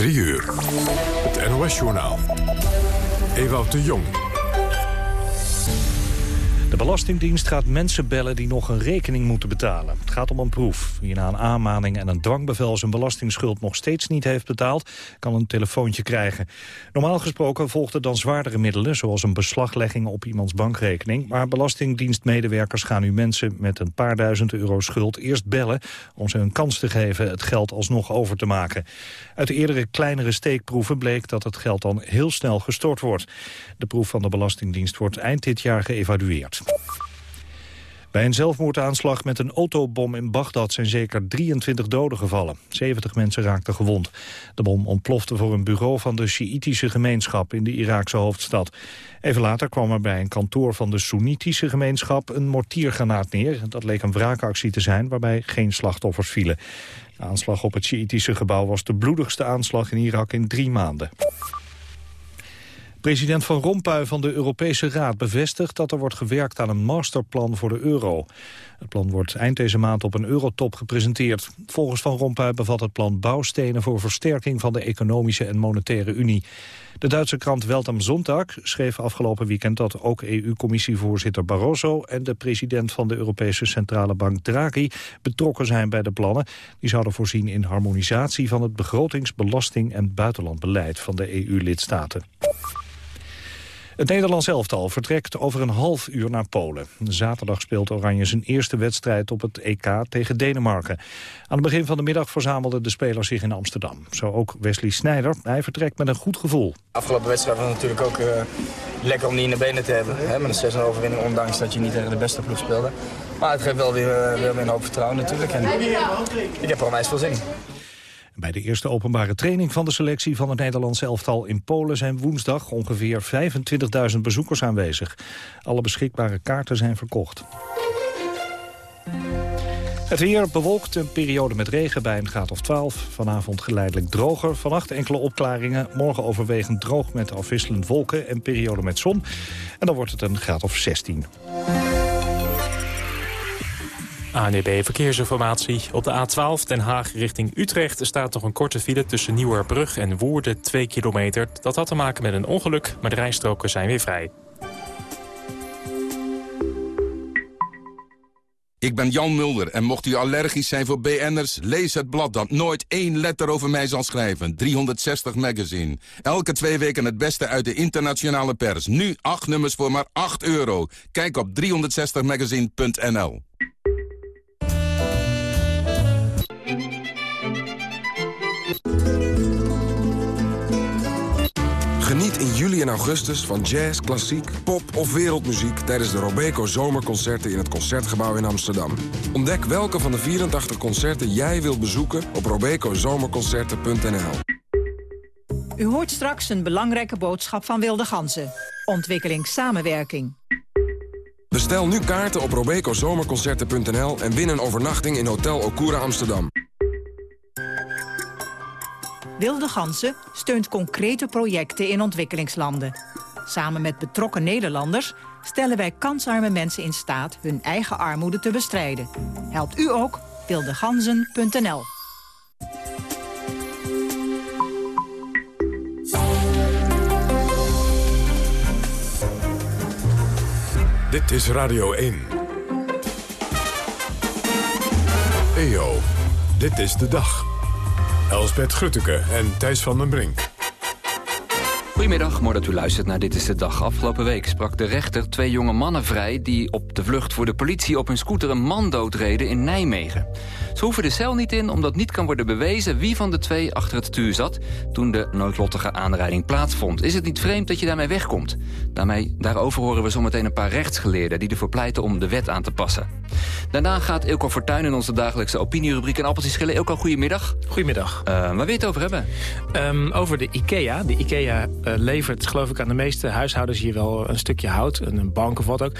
3 uur. Het NOS-journaal. Ewout de Jong. De Belastingdienst gaat mensen bellen die nog een rekening moeten betalen. Het gaat om een proef. Wie na een aanmaning en een dwangbevel zijn belastingsschuld nog steeds niet heeft betaald, kan een telefoontje krijgen. Normaal gesproken volgden dan zwaardere middelen, zoals een beslaglegging op iemands bankrekening. Maar Belastingdienstmedewerkers gaan nu mensen met een paar duizend euro schuld eerst bellen om ze een kans te geven het geld alsnog over te maken. Uit de eerdere kleinere steekproeven bleek dat het geld dan heel snel gestort wordt. De proef van de Belastingdienst wordt eind dit jaar geëvalueerd. Bij een zelfmoordaanslag met een autobom in Bagdad zijn zeker 23 doden gevallen. 70 mensen raakten gewond. De bom ontplofte voor een bureau van de Sjiïtische gemeenschap in de Iraakse hoofdstad. Even later kwam er bij een kantoor van de Soenitische gemeenschap een mortiergranaat neer. Dat leek een wraakactie te zijn waarbij geen slachtoffers vielen. De aanslag op het Sjiïtische gebouw was de bloedigste aanslag in Irak in drie maanden. President Van Rompuy van de Europese Raad bevestigt dat er wordt gewerkt aan een masterplan voor de euro. Het plan wordt eind deze maand op een eurotop gepresenteerd. Volgens Van Rompuy bevat het plan bouwstenen voor versterking van de economische en monetaire unie. De Duitse krant Welt am Sonntag schreef afgelopen weekend dat ook EU-commissievoorzitter Barroso en de president van de Europese Centrale Bank Draghi betrokken zijn bij de plannen. Die zouden voorzien in harmonisatie van het begrotings-, belasting- en buitenlandbeleid van de EU-lidstaten. Het Nederlands elftal vertrekt over een half uur naar Polen. Zaterdag speelt Oranje zijn eerste wedstrijd op het EK tegen Denemarken. Aan het begin van de middag verzamelden de spelers zich in Amsterdam. Zo ook Wesley Sneijder. Hij vertrekt met een goed gevoel. Afgelopen wedstrijd was natuurlijk ook uh, lekker om die in de benen te hebben. Hè, met een 6-0 overwinning, ondanks dat je niet tegen de beste ploeg speelde. Maar het geeft wel weer, uh, weer een hoop vertrouwen natuurlijk. En ik heb er onwijs veel zin in. Bij de eerste openbare training van de selectie van het Nederlandse elftal in Polen zijn woensdag ongeveer 25.000 bezoekers aanwezig. Alle beschikbare kaarten zijn verkocht. Het weer bewolkt, een periode met regen bij een graad of 12. Vanavond geleidelijk droger, vannacht enkele opklaringen. Morgen overwegend droog met afwisselend wolken en periode met zon. En dan wordt het een graad of 16. ANEB Verkeersinformatie. Op de A12 Den Haag richting Utrecht staat nog een korte file tussen Nieuwerbrug en Woerden 2 kilometer. Dat had te maken met een ongeluk, maar de rijstroken zijn weer vrij. Ik ben Jan Mulder en mocht u allergisch zijn voor BN'ers... lees het blad dat nooit één letter over mij zal schrijven. 360 Magazine. Elke twee weken het beste uit de internationale pers. Nu acht nummers voor maar 8 euro. Kijk op 360magazine.nl. in juli en augustus van jazz, klassiek, pop of wereldmuziek... tijdens de Robeco Zomerconcerten in het Concertgebouw in Amsterdam. Ontdek welke van de 84 concerten jij wilt bezoeken op robecozomerconcerten.nl. U hoort straks een belangrijke boodschap van Wilde Ganzen. Ontwikkelingssamenwerking. Bestel nu kaarten op robecozomerconcerten.nl... en win een overnachting in Hotel Okura Amsterdam. Wilde Gansen steunt concrete projecten in ontwikkelingslanden. Samen met betrokken Nederlanders stellen wij kansarme mensen in staat hun eigen armoede te bestrijden. Helpt u ook? wildeganzen.nl Dit is Radio 1. EO, dit is de dag. Elsbeth Grutteke en Thijs van den Brink. Goedemiddag, mooi dat u luistert naar Dit is de Dag. Afgelopen week sprak de rechter twee jonge mannen vrij... die op de vlucht voor de politie op hun scooter een man doodreden in Nijmegen. Ze hoeven de cel niet in omdat niet kan worden bewezen... wie van de twee achter het stuur zat toen de noodlottige aanrijding plaatsvond. Is het niet vreemd dat je daarmee wegkomt? Daarmee, daarover horen we zometeen een paar rechtsgeleerden... die ervoor pleiten om de wet aan te passen. Daarna gaat Ilko Fortuyn in onze dagelijkse opinierubriek... en appeltjes schillen. Ilko, goedemiddag. Goedemiddag. Uh, waar wil je het over hebben? Um, over de IKEA. De IKEA uh, levert, geloof ik, aan de meeste huishoudens hier wel een stukje hout. Een bank of wat ook.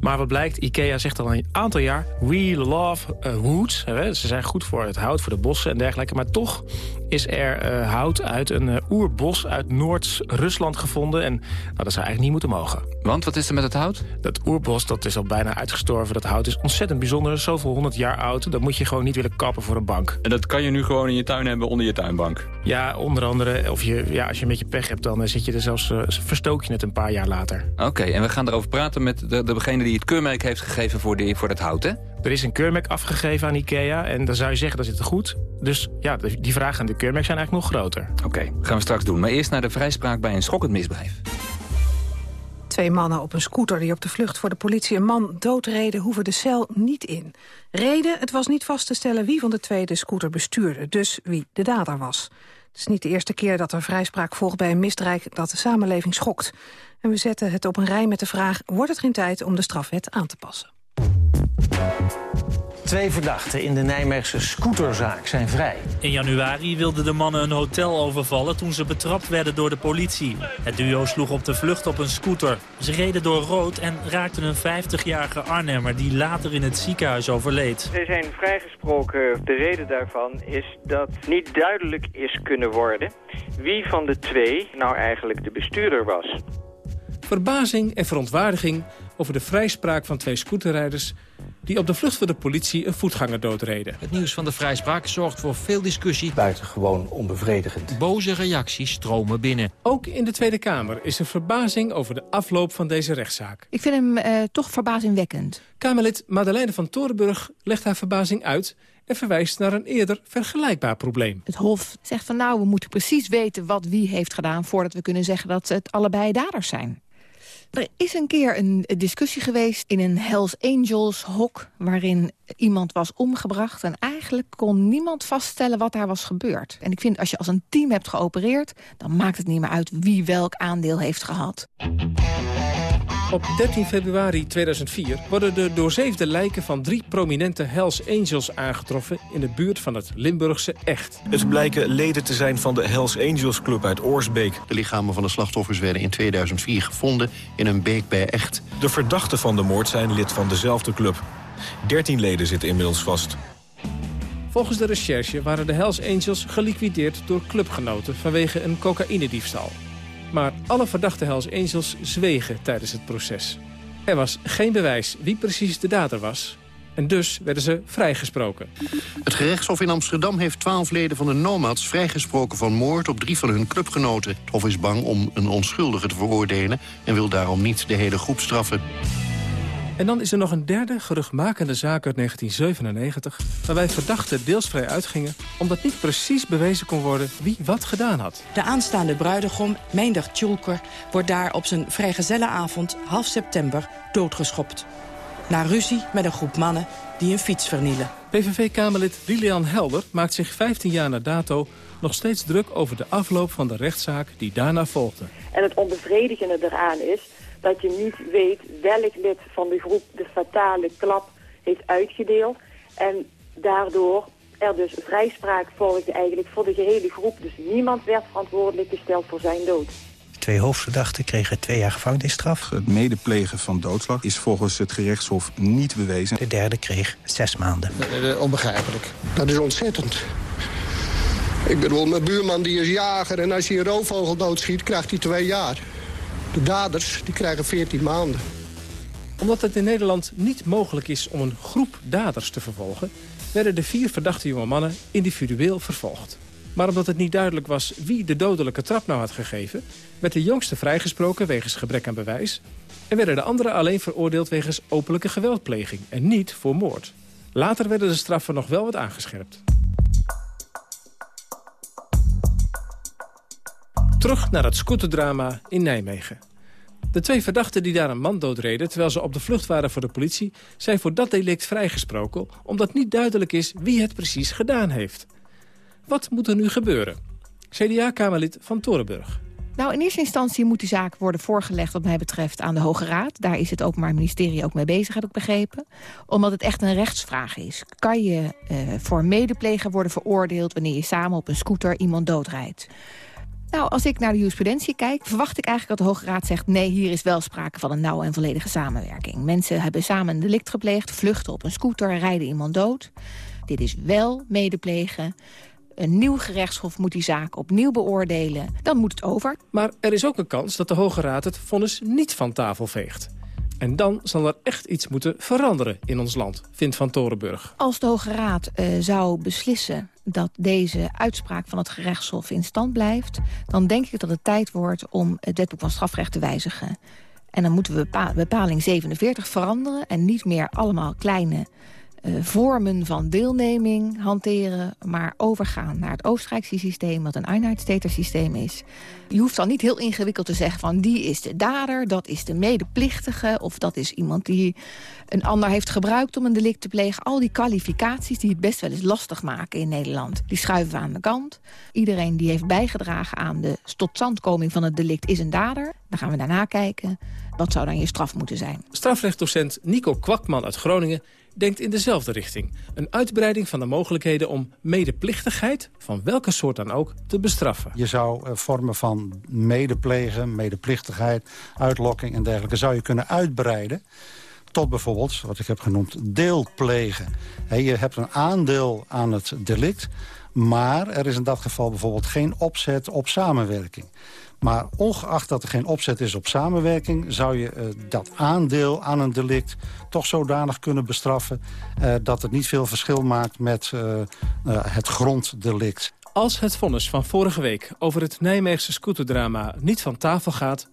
Maar wat blijkt, IKEA zegt al een aantal jaar... we love uh, woods. Ze zijn goed voor het hout, voor de bossen en dergelijke. Maar toch is er uh, hout uit een uh, oerbos uit Noord-Rusland gevonden. En nou, dat zou eigenlijk niet moeten mogen. Want, wat is er met het hout? Dat oerbos dat is al bijna uitgestorven. Dat hout is ontzettend bijzonder. Zoveel honderd jaar oud. Dat moet je gewoon niet willen kappen voor een bank. En dat kan je nu gewoon in je tuin hebben onder je tuinbank? Ja, onder andere, of je, ja, als je een beetje pech hebt... dan zit je er zelfs, verstook je het een paar jaar later. Oké, en we gaan erover praten met de, degene die het keurmerk heeft gegeven voor, die, voor het hout, hè? Er is een keurmerk afgegeven aan IKEA en dan zou je zeggen dat zit er goed. Dus ja, die vragen aan de keurmerk zijn eigenlijk nog groter. Oké, gaan we straks doen. Maar eerst naar de vrijspraak bij een schokkend misdrijf. Twee mannen op een scooter die op de vlucht voor de politie een man doodreden... hoeven de cel niet in. Reden, het was niet vast te stellen wie van de twee de scooter bestuurde. Dus wie de dader was. Het is niet de eerste keer dat er vrijspraak volgt bij een misdrijf... dat de samenleving schokt. En we zetten het op een rij met de vraag... wordt het geen tijd om de strafwet aan te passen? Twee verdachten in de Nijmeegse scooterzaak zijn vrij. In januari wilden de mannen een hotel overvallen toen ze betrapt werden door de politie. Het duo sloeg op de vlucht op een scooter. Ze reden door rood en raakten een 50-jarige Arnhemmer die later in het ziekenhuis overleed. Ze zijn vrijgesproken. De reden daarvan is dat niet duidelijk is kunnen worden wie van de twee nou eigenlijk de bestuurder was. Verbazing en verontwaardiging over de vrijspraak van twee scooterrijders die op de vlucht voor de politie een voetganger doodreden. Het nieuws van de vrijspraak zorgt voor veel discussie. Buitengewoon onbevredigend. Boze reacties stromen binnen. Ook in de Tweede Kamer is er verbazing over de afloop van deze rechtszaak. Ik vind hem uh, toch verbazingwekkend. Kamerlid Madeleine van Torenburg legt haar verbazing uit en verwijst naar een eerder vergelijkbaar probleem. Het Hof zegt van nou, we moeten precies weten wat wie heeft gedaan... voordat we kunnen zeggen dat het allebei daders zijn. Er is een keer een discussie geweest in een Hells Angels hok... waarin iemand was omgebracht en eigenlijk kon niemand vaststellen wat daar was gebeurd. En ik vind als je als een team hebt geopereerd... dan maakt het niet meer uit wie welk aandeel heeft gehad. Op 13 februari 2004 worden de doorzeefde lijken van drie prominente Hells Angels aangetroffen in de buurt van het Limburgse Echt. Het blijken leden te zijn van de Hells Angels Club uit Oorsbeek. De lichamen van de slachtoffers werden in 2004 gevonden in een beek bij Echt. De verdachten van de moord zijn lid van dezelfde club. 13 leden zitten inmiddels vast. Volgens de recherche waren de Hells Angels geliquideerd door clubgenoten vanwege een cocaïnediefstal. Maar alle verdachte Hells Angels zwegen tijdens het proces. Er was geen bewijs wie precies de dader was. En dus werden ze vrijgesproken. Het gerechtshof in Amsterdam heeft twaalf leden van de Nomads vrijgesproken van moord op drie van hun clubgenoten. Het hof is bang om een onschuldige te veroordelen en wil daarom niet de hele groep straffen. En dan is er nog een derde geruchtmakende zaak uit 1997... waarbij verdachten deels vrij uitgingen... omdat niet precies bewezen kon worden wie wat gedaan had. De aanstaande bruidegom, Meindert Tjulker... wordt daar op zijn vrijgezellenavond half september doodgeschopt. Na ruzie met een groep mannen die een fiets vernielen. PVV-Kamerlid Lilian Helder maakt zich 15 jaar na dato nog steeds druk over de afloop van de rechtszaak die daarna volgde. En het onbevredigende eraan is dat je niet weet welk lid van de groep de fatale klap heeft uitgedeeld. En daardoor er dus vrijspraak volgde eigenlijk voor de gehele groep. Dus niemand werd verantwoordelijk gesteld voor zijn dood. Twee hoofdverdachten kregen twee jaar gevangenisstraf. Het medeplegen van doodslag is volgens het gerechtshof niet bewezen. De derde kreeg zes maanden. Onbegrijpelijk. Dat is ontzettend. Ik bedoel, mijn buurman die is jager en als hij een roofvogel doodschiet, krijgt hij twee jaar. De daders die krijgen 14 maanden. Omdat het in Nederland niet mogelijk is om een groep daders te vervolgen... werden de vier verdachte jonge mannen individueel vervolgd. Maar omdat het niet duidelijk was wie de dodelijke trap nou had gegeven... werd de jongste vrijgesproken wegens gebrek aan bewijs... en werden de anderen alleen veroordeeld wegens openlijke geweldpleging... en niet voor moord. Later werden de straffen nog wel wat aangescherpt. Terug naar het scooterdrama in Nijmegen. De twee verdachten die daar een man doodreden... terwijl ze op de vlucht waren voor de politie... zijn voor dat delict vrijgesproken... omdat niet duidelijk is wie het precies gedaan heeft. Wat moet er nu gebeuren? CDA-Kamerlid van Torenburg. Nou, in eerste instantie moet die zaak worden voorgelegd wat mij betreft aan de Hoge Raad. Daar is het Openbaar Ministerie ook mee bezig, heb ik begrepen. Omdat het echt een rechtsvraag is. Kan je uh, voor medepleger worden veroordeeld wanneer je samen op een scooter iemand doodrijdt? Nou, als ik naar de jurisprudentie kijk, verwacht ik eigenlijk dat de Hoge Raad zegt... nee, hier is wel sprake van een nauwe en volledige samenwerking. Mensen hebben samen een delict gepleegd, vluchten op een scooter, rijden iemand dood. Dit is wel medeplegen. Een nieuw gerechtshof moet die zaak opnieuw beoordelen. Dan moet het over. Maar er is ook een kans dat de Hoge Raad het vonnis niet van tafel veegt. En dan zal er echt iets moeten veranderen in ons land, vindt Van Torenburg. Als de Hoge Raad uh, zou beslissen dat deze uitspraak van het gerechtshof in stand blijft... dan denk ik dat het tijd wordt om het wetboek van strafrecht te wijzigen. En dan moeten we bepaling 47 veranderen... en niet meer allemaal kleine uh, vormen van deelneming hanteren... maar overgaan naar het Oostenrijkse systeem, wat een Einheitsstater systeem is. Je hoeft dan niet heel ingewikkeld te zeggen van... die is de dader, dat is de medeplichtige... of dat is iemand die een ander heeft gebruikt om een delict te plegen. Al die kwalificaties die het best wel eens lastig maken in Nederland... die schuiven we aan de kant. Iedereen die heeft bijgedragen aan de totstandkoming van het delict is een dader. Dan gaan we daarna kijken. Wat zou dan je straf moeten zijn? Strafrechtdocent Nico Kwakman uit Groningen denkt in dezelfde richting. Een uitbreiding van de mogelijkheden om medeplichtigheid... van welke soort dan ook, te bestraffen. Je zou uh, vormen van medeplegen, medeplichtigheid, uitlokking en dergelijke... zou je kunnen uitbreiden tot bijvoorbeeld, wat ik heb genoemd, deelplegen. He, je hebt een aandeel aan het delict... maar er is in dat geval bijvoorbeeld geen opzet op samenwerking. Maar ongeacht dat er geen opzet is op samenwerking... zou je uh, dat aandeel aan een delict toch zodanig kunnen bestraffen... Uh, dat het niet veel verschil maakt met uh, het gronddelict. Als het vonnis van vorige week over het Nijmeegse scooterdrama niet van tafel gaat...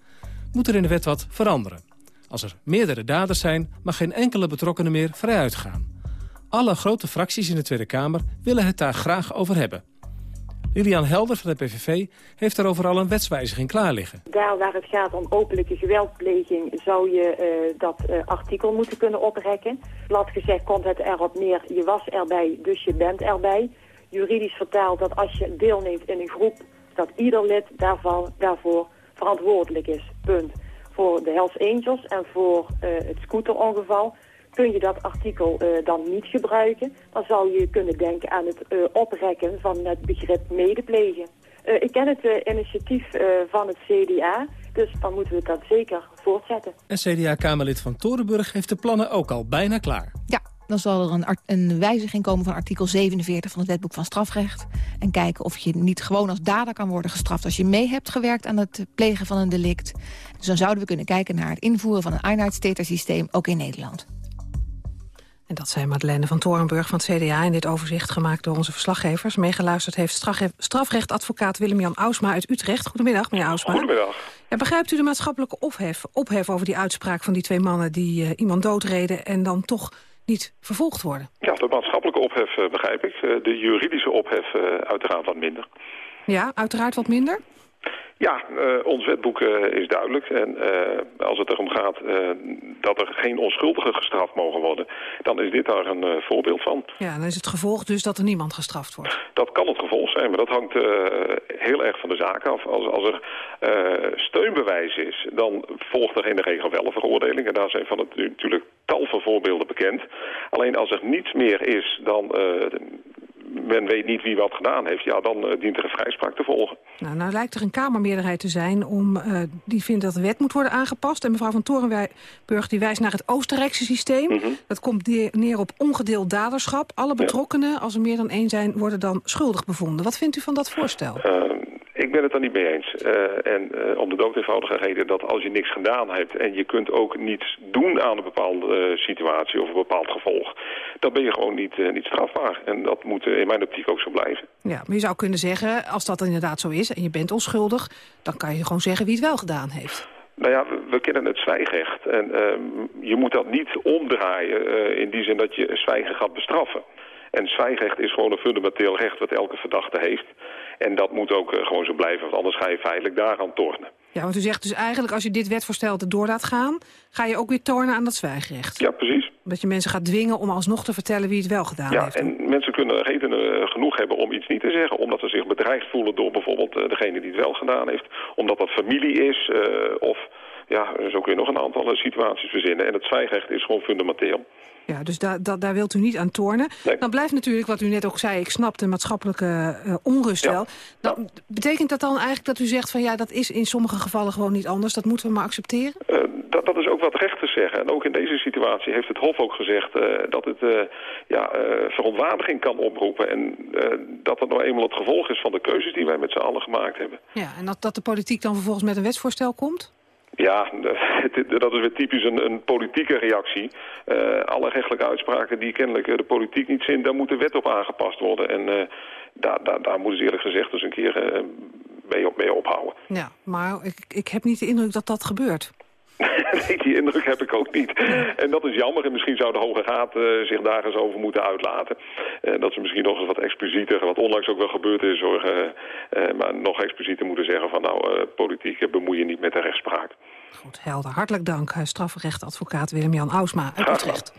moet er in de wet wat veranderen. Als er meerdere daders zijn, mag geen enkele betrokkenen meer vrij uitgaan. Alle grote fracties in de Tweede Kamer willen het daar graag over hebben. Lilian Helder van de PVV heeft daarover al een wetswijziging klaar liggen. Daar waar het gaat om openlijke geweldpleging zou je uh, dat uh, artikel moeten kunnen oprekken. Plat gezegd komt het erop neer, je was erbij, dus je bent erbij. Juridisch vertaald dat als je deelneemt in een groep, dat ieder lid daarvan, daarvoor verantwoordelijk is. Punt. Voor de Hells Angels en voor uh, het scooterongeval kun je dat artikel uh, dan niet gebruiken. Dan zou je kunnen denken aan het uh, oprekken van het begrip medeplegen. Uh, ik ken het initiatief van het CDA, dus dan moeten we dat zeker voortzetten. En CDA-Kamerlid van Torenburg heeft de plannen ook al bijna klaar. Ja, dan zal er een, een, wijziging komen van artikel 47 van het wetboek van strafrecht. En kijken of je niet gewoon als dader kan worden gestraft... als je mee hebt gewerkt aan het plegen van een delict. Dus dan zouden we kunnen kijken naar het invoeren van een Einheitsstater-systeem... ook in Nederland. En dat zei Madeleine van Torenburg van het CDA... in dit overzicht gemaakt door onze verslaggevers. Meegeluisterd heeft strafrechtadvocaat Willem-Jan Ausma uit Utrecht. Goedemiddag, meneer Ausma. Goedemiddag. Ja, begrijpt u de maatschappelijke ophef, ophef over die uitspraak van die twee mannen... die uh, iemand doodreden en dan toch niet vervolgd worden? Ja, de maatschappelijke ophef uh, begrijp ik. Uh, de juridische ophef uiteraard wat minder. Ja, uiteraard wat minder? Ja, uh, ons wetboek uh, is duidelijk. En uh, als het erom gaat dat er geen onschuldigen gestraft mogen worden... dan is dit daar een voorbeeld van. Ja, dan is het gevolg dus dat er niemand gestraft wordt. Dat kan het gevolg zijn, maar dat hangt heel erg van de zaak af. Als, als er steunbewijs is, dan volgt er in de regel wel een veroordeling. En daar zijn van het natuurlijk tal van voorbeelden bekend. Alleen als er niets meer is dan men weet niet wie wat gedaan heeft... ja, dan uh, dient er een vrijspraak te volgen. Nou, nou lijkt er een Kamermeerderheid te zijn om, uh, die vindt dat de wet moet worden aangepast. En mevrouw van Torenburg die wijst naar het Oostenrijkse systeem. Mm -hmm. Dat komt neer op ongedeeld daderschap. Alle betrokkenen, ja. als er meer dan één zijn, worden dan schuldig bevonden. Wat vindt u van dat voorstel? Ik ben het er niet mee eens. Uh, en uh, om de dood eenvoudige reden dat als je niks gedaan hebt... en je kunt ook niets doen aan een bepaalde uh, situatie of een bepaald gevolg... dan ben je gewoon niet, niet strafbaar. En dat moet in mijn optiek ook zo blijven. Ja, maar je zou kunnen zeggen, als dat inderdaad zo is... en je bent onschuldig, dan kan je gewoon zeggen wie het wel gedaan heeft. Nou ja, we, we kennen het zwijgrecht. En je moet dat niet omdraaien in die zin dat je zwijgen gaat bestraffen. En zwijgrecht is gewoon een fundamenteel recht wat elke verdachte heeft. En dat moet ook uh, gewoon zo blijven, want anders ga je feitelijk daaraan tornen. Ja, want u zegt dus eigenlijk als je dit wetvoorstel door laat gaan... ga je ook weer tornen aan dat zwijgrecht. Ja, precies. Dat je mensen gaat dwingen om alsnog te vertellen wie het wel gedaan ja, heeft. Ja, en mensen kunnen redenen uh, genoeg hebben om iets niet te zeggen. Omdat ze zich bedreigd voelen door bijvoorbeeld uh, degene die het wel gedaan heeft. Omdat dat familie is of... Ja, zo kun je nog een aantal situaties verzinnen. En het zwijgrecht is gewoon fundamenteel. Ja, dus da da daar wilt u niet aan tornen. Nee. Dan blijft natuurlijk, wat u net ook zei, ik snap de maatschappelijke uh, onrust ja. wel. Dan, ja. Betekent dat dan eigenlijk dat u zegt van ja, dat is in sommige gevallen gewoon niet anders. Dat moeten we maar accepteren? Uh, dat, dat is ook wat rechters zeggen. En ook in deze situatie heeft het Hof ook gezegd uh, dat het ja, verontwaardiging kan oproepen. En dat dat nou eenmaal het gevolg is van de keuzes die wij met z'n allen gemaakt hebben. Ja, en dat, dat de politiek dan vervolgens met een wetsvoorstel komt? Ja, dat is weer typisch een, een politieke reactie. Uh, alle rechtelijke uitspraken die kennelijk de politiek niet zin, daar moet de wet op aangepast worden. En uh, daar, daar, daar moeten ze eerlijk gezegd dus een keer uh, mee, op, mee ophouden. Ja, maar ik, ik heb niet de indruk dat dat gebeurt. nee, die indruk heb ik ook niet. En dat is jammer. En misschien zou de Hoge Raad uh, zich daar eens over moeten uitlaten. Uh, dat ze misschien nog eens wat explicieter, wat onlangs ook wel gebeurd is... Hoor, uh, maar nog explicieter moeten zeggen van... nou, politiek bemoei je niet met de rechtspraak. Goed, helder. Hartelijk dank, strafrechtadvocaat Willem-Jan Ausma uit Utrecht.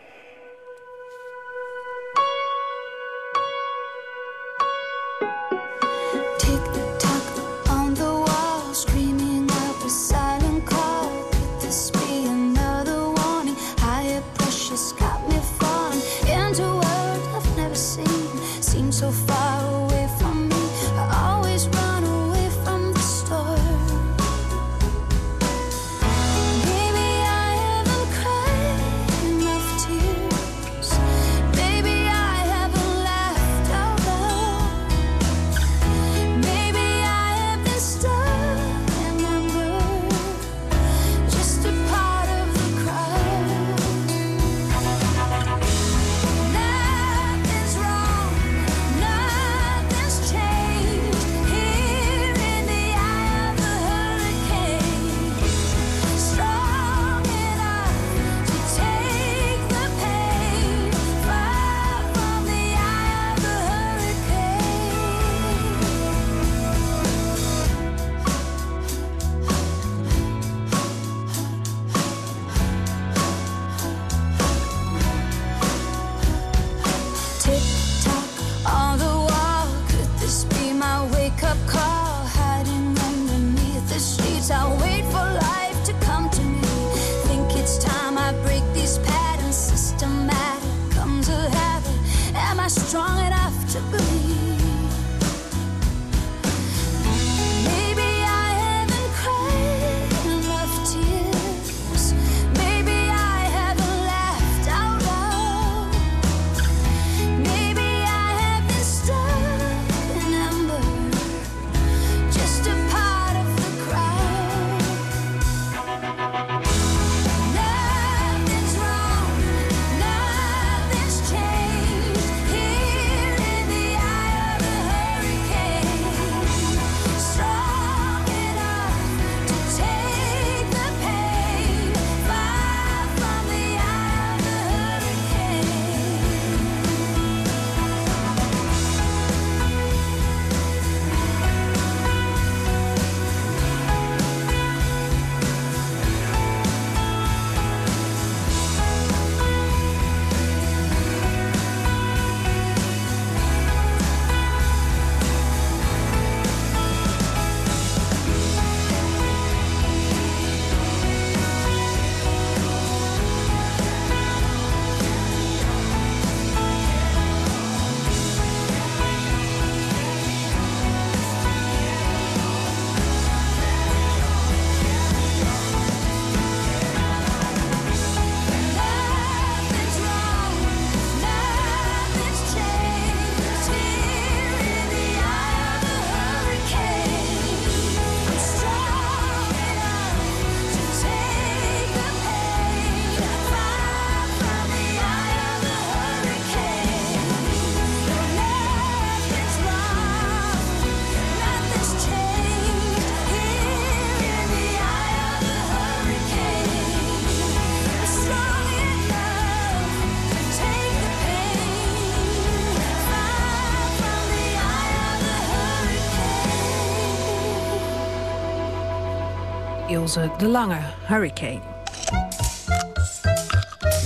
De Lange, Hurricane.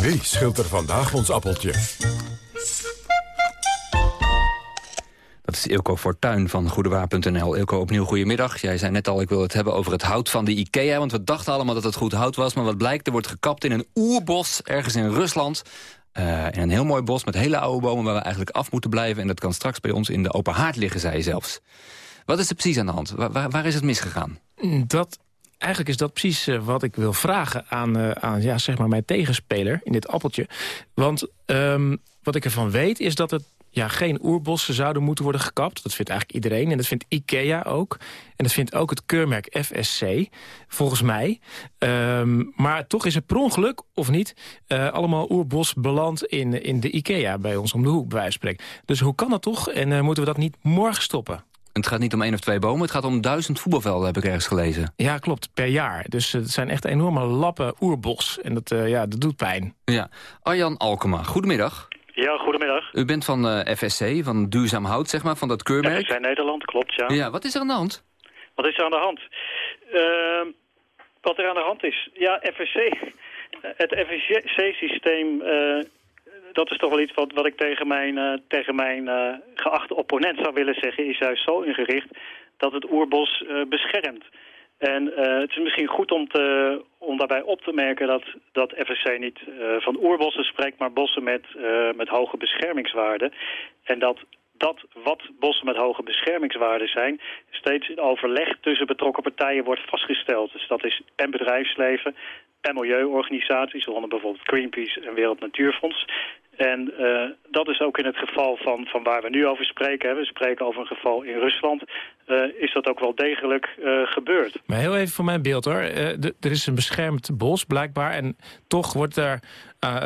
Wie schilt er vandaag ons appeltje? Dat is Ilko Fortuin van goedewaar.nl. Ilko, opnieuw goedemiddag. Jij zei net al, ik wil het hebben over het hout van de IKEA... want we dachten allemaal dat het goed hout was... maar wat blijkt, er wordt gekapt in een oerbos ergens in Rusland... Uh, in een heel mooi bos met hele oude bomen waar we eigenlijk af moeten blijven... en dat kan straks bij ons in de open haard liggen, zei je zelfs. Wat is er precies aan de hand? Waar, waar is het misgegaan? Dat eigenlijk is dat precies uh, wat ik wil vragen aan, uh, aan ja, zeg maar mijn tegenspeler in dit appeltje. Want um, wat ik ervan weet is dat het ja, geen oerbossen zouden moeten worden gekapt. Dat vindt eigenlijk iedereen en dat vindt IKEA ook. En dat vindt ook het keurmerk FSC, volgens mij. Ehm, maar toch is het per ongeluk, of niet, uh, allemaal oerbos beland in, in de IKEA bij ons om de hoek, bij wijze van spreken. Dus hoe kan dat toch? En moeten we dat niet morgen stoppen? Het gaat niet om één of twee bomen, het gaat om duizend voetbalvelden, heb ik ergens gelezen. Ja, klopt, per jaar. Dus het zijn echt enorme lappen oerbos. En dat, uh, ja, dat doet pijn. Ja. Arjan Alkema, goedemiddag. Ja, goedemiddag. U bent van uh, FSC, van Duurzaam Hout, zeg maar, van dat keurmerk. FSC Nederland, klopt, ja. Ja, wat is er aan de hand? Wat is er aan de hand? Uh, wat er aan de hand is? Ja, FSC, het FSC-systeem, dat is toch wel iets wat, wat ik tegen mijn, uh, tegen mijn geachte opponent zou willen zeggen, is juist zo ingericht dat het oerbos beschermt. En het is misschien goed om, te, om daarbij op te merken dat, dat FSC niet van oerbossen spreekt, maar bossen met, met hoge beschermingswaarden. En dat dat wat bossen met hoge beschermingswaarden zijn, steeds in overleg tussen betrokken partijen wordt vastgesteld. Dus dat is en bedrijfsleven en milieuorganisaties, zoals bijvoorbeeld Greenpeace en Wereld Natuurfonds. En uh, dat is ook in het geval van, van waar we nu over spreken. Hè. We spreken over een geval in Rusland. Uh, is dat ook wel degelijk uh, gebeurd. Maar heel even voor mijn beeld hoor. er is een beschermd bos blijkbaar. En toch wordt er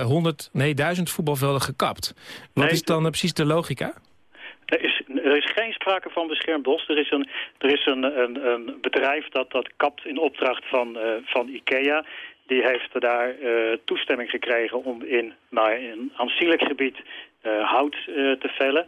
100, nee 1000 voetbalvelden gekapt. Wat nee, is dan precies de logica? Er is, er is geen sprake van beschermd bos. Er is een, er is een, een, een bedrijf dat dat kapt in opdracht van, van IKEA die heeft daar uh, toestemming gekregen om in nou, een aanzienlijk gebied uh, hout uh, te vellen.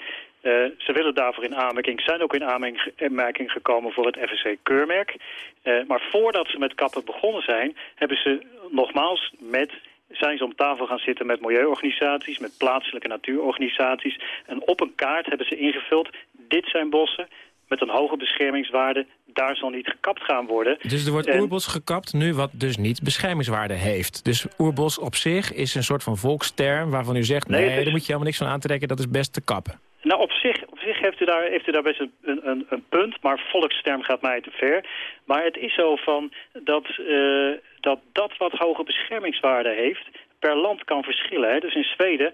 ze willen daarvoor in aanmerking, zijn ook in aanmerking gekomen voor het FSC-keurmerk. maar voordat ze met kappen begonnen zijn, hebben ze nogmaals met zijn ze om tafel gaan zitten met milieuorganisaties, met plaatselijke natuurorganisaties. En op een kaart hebben ze ingevuld, dit zijn bossen, met een hoge beschermingswaarde, daar zal niet gekapt gaan worden. Dus er wordt en... oerbos gekapt nu wat dus niet beschermingswaarde heeft. Dus oerbos op zich is een soort van volksterm waarvan u zegt... nee, nee daar moet je helemaal niks van aantrekken, dat is best te kappen. Nou, op zich, op zich heeft, u daar, heeft u daar best een, een, een punt, maar volksterm gaat mij te ver. Maar het is zo van dat, uh, dat dat wat hoge beschermingswaarde heeft per land kan verschillen. Hè. Dus in Zweden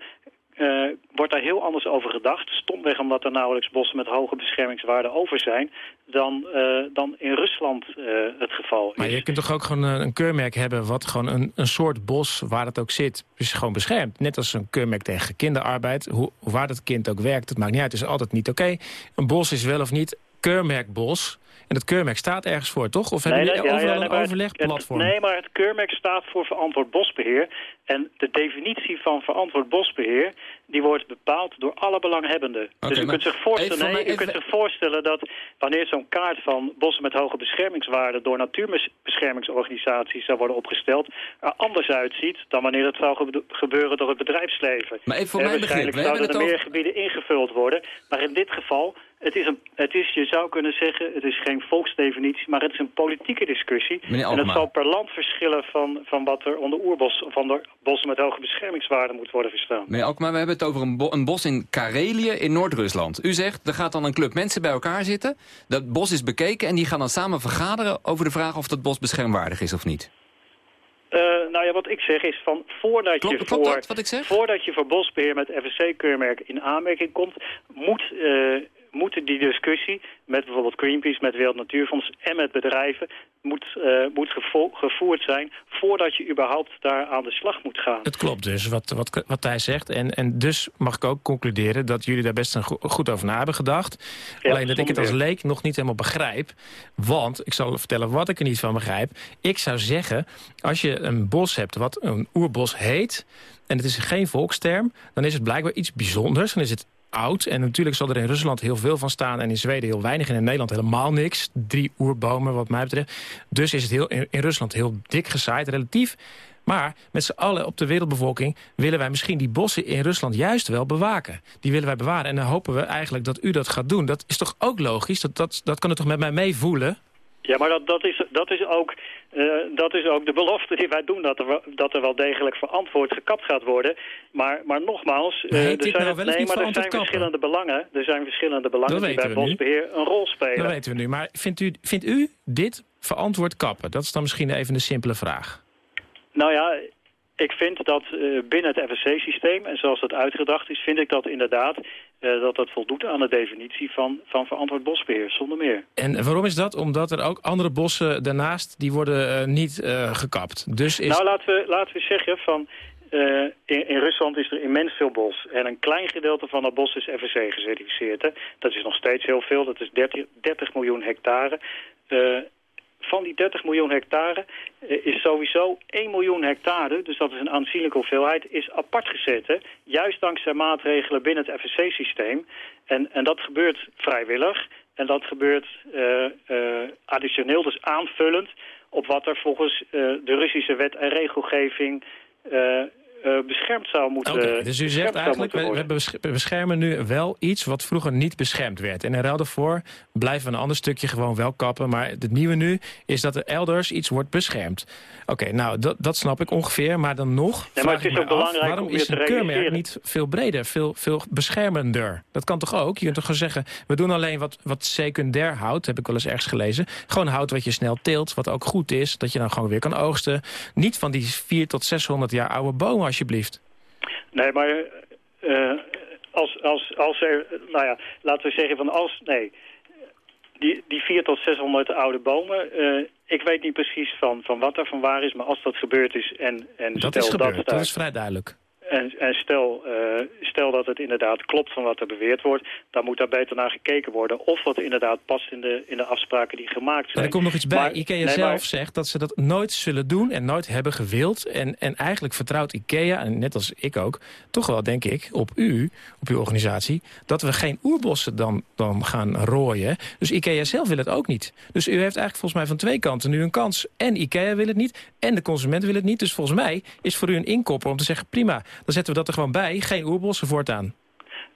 uh, wordt daar heel anders over gedacht. Stomweg omdat er nauwelijks bossen met hoge beschermingswaarden over zijn... dan, uh, dan in Rusland uh, het geval is. Maar je kunt toch ook gewoon een keurmerk hebben... wat gewoon een, een soort bos, waar het ook zit, is gewoon beschermt. Net als een keurmerk tegen kinderarbeid. Hoe, waar dat kind ook werkt, het maakt niet uit. Het is altijd niet oké. Okay. Een bos is wel of niet keurmerkbos... En het keurmerk staat ergens voor, toch? Of hebben jullie overal ja, ja, een overlegplatform? nee, maar het keurmerk staat voor verantwoord bosbeheer. En de definitie van verantwoord bosbeheer... die wordt bepaald door alle belanghebbenden. Okay, dus u kunt, zich voorstellen, nee, u kunt zich voorstellen dat wanneer zo'n kaart van bossen met hoge beschermingswaarden... door natuurbeschermingsorganisaties zou worden opgesteld... er anders uitziet dan wanneer het zou gebeuren door het bedrijfsleven. Maar even voor mijn waarschijnlijk begrip, zouden er meer gebieden ingevuld worden. Maar in dit geval het is, een, het is, je zou kunnen zeggen, het is geen volksdefinitie, maar het is een politieke discussie. En het zal per land verschillen van, van wat er onder oerbos, van de bossen met hoge beschermingswaarde moet worden verstaan. Meneer Alkmaar, we hebben het over een, bo een bos in Karelië in Noord-Rusland. U zegt, er gaat dan een club mensen bij elkaar zitten, dat bos is bekeken en die gaan dan samen vergaderen over de vraag of dat bos beschermwaardig is of niet. Uh, nou ja, wat ik zeg is van voordat, klopt, je, klopt voor, dat, wat ik zeg? voordat je voor bosbeheer met FSC-keurmerk in aanmerking komt, moet uh, moeten die discussie met bijvoorbeeld Greenpeace, met Wereld Natuurfonds en met bedrijven moet, uh, moet gevoerd zijn voordat je überhaupt daar aan de slag moet gaan. Het klopt dus, wat, wat, wat hij zegt. En, en dus mag ik ook concluderen dat jullie daar best een go goed over na hebben gedacht. Ja, Alleen dat ik het als leek nog niet helemaal begrijp. Want, ik zal vertellen wat ik er niet van begrijp. Ik zou zeggen, als je een bos hebt wat een oerbos heet... en het is geen volksterm, dan is het blijkbaar iets bijzonders. Dan is het oud. En natuurlijk zal er in Rusland heel veel van staan... en in Zweden heel weinig en in Nederland helemaal niks. Drie oerbomen wat mij betreft. Dus is het heel, in, in Rusland heel dik gezaaid, relatief. Maar met z'n allen op de wereldbevolking willen wij misschien die bossen in Rusland juist wel bewaken. Die willen wij bewaren. En dan hopen we eigenlijk dat u dat gaat doen. Dat is toch ook logisch? Dat, dat, dat kan u toch met mij meevoelen? Ja, maar dat, dat, is, dat, is ook, uh, dat is ook de belofte die wij doen, dat er, dat er wel degelijk verantwoord gekapt gaat worden. Maar, maar nogmaals, uh, er zijn, nou nee, maar er zijn verschillende belangen, er zijn verschillende belangen die bij bosbeheer een rol spelen. Dat weten we nu, maar vindt u, vindt u dit verantwoord kappen? Dat is dan misschien even een simpele vraag. Nou ja, ik vind dat uh, binnen het FSC-systeem, en zoals dat uitgedacht is, vind ik dat inderdaad eh, dat dat voldoet aan de definitie van, van verantwoord bosbeheer, zonder meer. En waarom is dat? Omdat er ook andere bossen daarnaast, die worden uh, niet uh, gekapt. Dus is... Nou, laten we, laten we zeggen van... Uh, in, in, Rusland is er immens veel bos. En een klein gedeelte van dat bos is FSC gecertificeerd. Hè. Dat is nog steeds heel veel. Dat is 30, 30 miljoen hectare. Uh, van die 30 miljoen hectare uh, is sowieso 1 miljoen hectare, dus dat is een aanzienlijke hoeveelheid, is apart gezet. Juist dankzij maatregelen binnen het FSC-systeem. En, en dat gebeurt vrijwillig. En dat gebeurt additioneel, dus aanvullend op wat er volgens de Russische wet en regelgeving beschermd zou moeten worden. Okay, dus u zegt eigenlijk, we, we beschermen nu wel iets wat vroeger niet beschermd werd. En in ruil daarvoor blijven we een ander stukje gewoon wel kappen. Maar het nieuwe nu is dat er elders iets wordt beschermd. Oké, nou, dat, dat snap ik ongeveer. Maar dan nog, maar het is ook belangrijk af, waarom is een keurmerk niet veel breder, veel, veel beschermender? Dat kan toch ook? Je kunt toch gewoon zeggen, we doen alleen wat, wat secundair hout, heb ik wel eens ergens gelezen. Gewoon hout wat je snel teelt, wat ook goed is, dat je dan gewoon weer kan oogsten. Niet van die 4 tot 600 jaar oude bomen alsjeblieft. Nee, maar uh, als, als, als er, nou ja, laten we zeggen van als, nee, die, die 4 tot 600 oude bomen, uh, ik weet niet precies van, van wat er van waar is, maar als dat gebeurd is en, en dat stel is gebeurd, dat, dat is vrij duidelijk. En, en stel, uh, stel dat het inderdaad klopt van wat er beweerd wordt... dan moet daar beter naar gekeken worden. Of wat inderdaad past in de, in de afspraken die gemaakt zijn. Maar er komt nog iets bij. Maar, IKEA nee, zelf maar... zegt dat ze dat nooit zullen doen en nooit hebben gewild. En, en eigenlijk vertrouwt IKEA, en net als ik ook... toch wel, denk ik, op u, op uw organisatie... dat we geen oerbossen dan, dan gaan rooien. Dus IKEA zelf wil het ook niet. Dus u heeft eigenlijk volgens mij van twee kanten nu een kans. En IKEA wil het niet, en de consument wil het niet. Dus volgens mij is voor u een inkopper om te zeggen... prima, dan zetten we dat er gewoon bij. Geen oerbossen voortaan.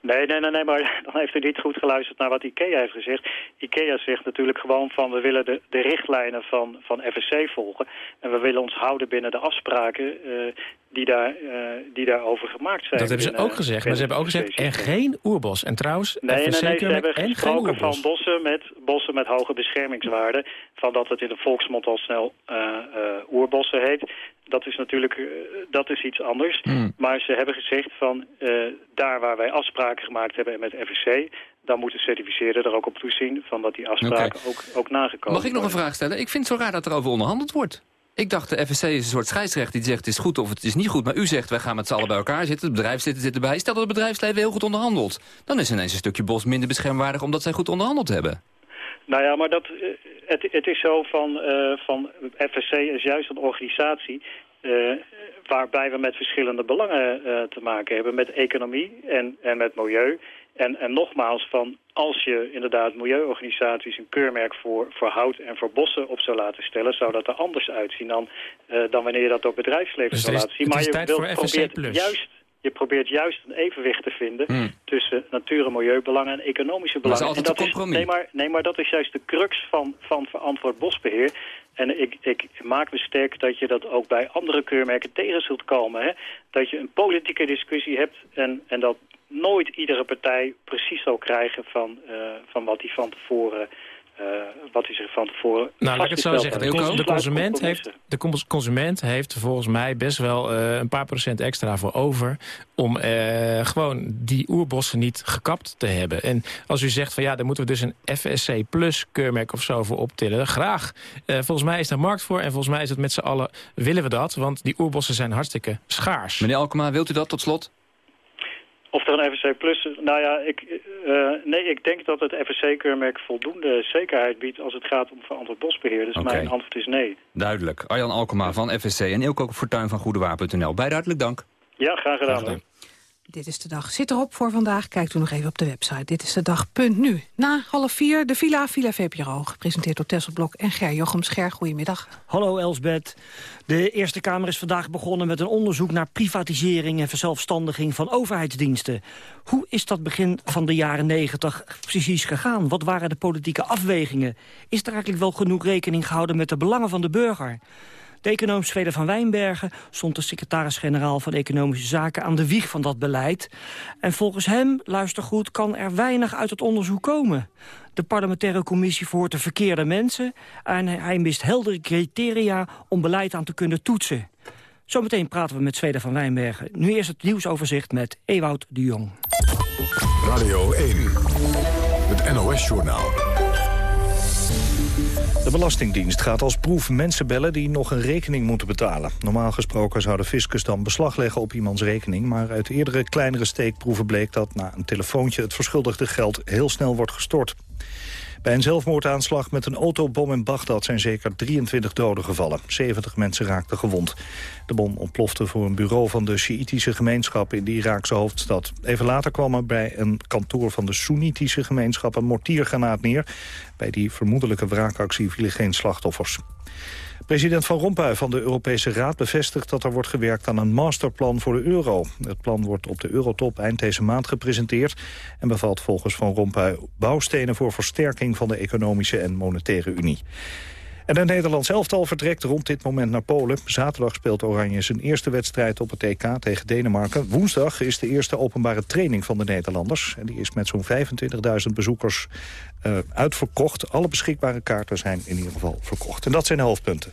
Nee, nee, nee, nee, maar dan heeft u niet goed geluisterd naar wat IKEA heeft gezegd. IKEA zegt natuurlijk gewoon van we willen de, de richtlijnen van, van FSC volgen. En we willen ons houden binnen de afspraken uh, die, daar, uh, die daarover gemaakt zijn. Dat hebben ze ook gezegd, maar ze hebben ook gezegd en geen oerbos. En trouwens, nee, FSC nee, nee, ze hebben en gesproken van bossen met, bossen met hoge beschermingswaarden. Van dat het in de volksmond al snel uh, oerbossen heet dat is natuurlijk uh, dat is iets anders. Mm. Maar ze hebben gezegd van uh, daar waar wij afspraken gemaakt hebben met FSC... dan moet de certificeerder er ook op toezien van dat die afspraken okay. ook, ook nagekomen Mag ik nog een vraag stellen? Ik vind het zo raar dat er over onderhandeld wordt. Ik dacht, de FSC is een soort scheidsrecht die zegt het is goed of het is niet goed. Maar u zegt, wij gaan met z'n allen bij elkaar zitten, het bedrijfsleven zit erbij. Stel dat het bedrijfsleven heel goed onderhandelt. Dan is ineens een stukje bos minder beschermwaardig omdat zij goed onderhandeld hebben. Nou ja, maar dat, het, het is zo van, uh, van FSC is juist een organisatie uh, waarbij we met verschillende belangen uh, te maken hebben. Met economie en, en met milieu. En, en nogmaals, van als je inderdaad milieuorganisaties een keurmerk voor, voor hout en voor bossen op zou laten stellen... zou dat er anders uitzien dan, uh, dan wanneer je dat op bedrijfsleven dus zou laten zien. Maar je wilt probeert juist je probeert juist een evenwicht te vinden hmm. tussen natuur- en milieubelangen en economische belangen. Dat is altijd en dat is, nee, maar, nee, maar dat is juist de crux van, van verantwoord bosbeheer. En ik, ik maak me sterk dat je dat ook bij andere keurmerken tegen zult komen. Hè? Dat je een politieke discussie hebt en, en dat nooit iedere partij precies zal krijgen van, uh, van wat die van tevoren... Uh, wat hij zich van tevoren Nou, laat ik het zo zeggen. De, de, consument heeft, de consument heeft volgens mij best wel uh, een paar procent extra voor over... om uh, gewoon die oerbossen niet gekapt te hebben. En als u zegt van ja, daar moeten we dus een FSC plus keurmerk of zo voor optillen. Graag. volgens mij is daar markt voor en volgens mij is het met z'n allen willen we dat. Want die oerbossen zijn hartstikke schaars. Meneer Alkema, wilt u dat tot slot? Of er een FSC Plus... Nou ja, ik, uh, nee, ik denk dat het FSC-keurmerk voldoende zekerheid biedt... als het gaat om verantwoord bosbeheer. Dus okay. mijn antwoord is nee. Duidelijk. Arjan Alkema van FSC en Ilko Fortuin van Goedewaar.nl. Beide hartelijk dank. Ja, graag gedaan. Graag gedaan. Dit is de dag. Zit erop voor vandaag. Kijkt u nog even op de website. Dit is de dag.nu. Na half vier de Villa Villa VPRO. Gepresenteerd door Tesselblok en Ger Jochem Scher. Goedemiddag. Hallo Elsbeth. De Eerste Kamer is vandaag begonnen met een onderzoek naar privatisering en verzelfstandiging van overheidsdiensten. Hoe is dat begin van de jaren negentig precies gegaan? Wat waren de politieke afwegingen? Is er eigenlijk wel genoeg rekening gehouden met de belangen van de burger? De econoom Zweden van Wijnbergen stond de secretaris-generaal van Economische Zaken aan de wieg van dat beleid. En volgens hem, luister goed, kan er weinig uit het onderzoek komen. De parlementaire commissie verhoort de verkeerde mensen en hij mist heldere criteria om beleid aan te kunnen toetsen. Zometeen praten we met Zweden van Wijnbergen. Nu eerst het nieuwsoverzicht met Ewout de Jong. Radio 1. Het NOS-journaal. De Belastingdienst gaat als proef mensen bellen die nog een rekening moeten betalen. Normaal gesproken zou de fiscus dan beslag leggen op iemands rekening... maar uit eerdere kleinere steekproeven bleek dat na een telefoontje... het verschuldigde geld heel snel wordt gestort. Bij een zelfmoordaanslag met een autobom in Bagdad zijn zeker 23 doden gevallen. 70 mensen raakten gewond. De bom ontplofte voor een bureau van de Sjiïtische gemeenschap in de Iraakse hoofdstad. Even later kwam er bij een kantoor van de Soenitische gemeenschap een mortiergranaat neer. Bij die vermoedelijke wraakactie vielen geen slachtoffers. President Van Rompuy van de Europese Raad bevestigt dat er wordt gewerkt aan een masterplan voor de euro. Het plan wordt op de eurotop eind deze maand gepresenteerd en bevat volgens Van Rompuy bouwstenen voor versterking van de economische en monetaire unie. En het Nederlands elftal vertrekt rond dit moment naar Polen. Zaterdag speelt Oranje zijn eerste wedstrijd op het EK tegen Denemarken. Woensdag is de eerste openbare training van de Nederlanders. En die is met zo'n 25.000 bezoekers uh, uitverkocht. Alle beschikbare kaarten zijn in ieder geval verkocht. En dat zijn de hoofdpunten.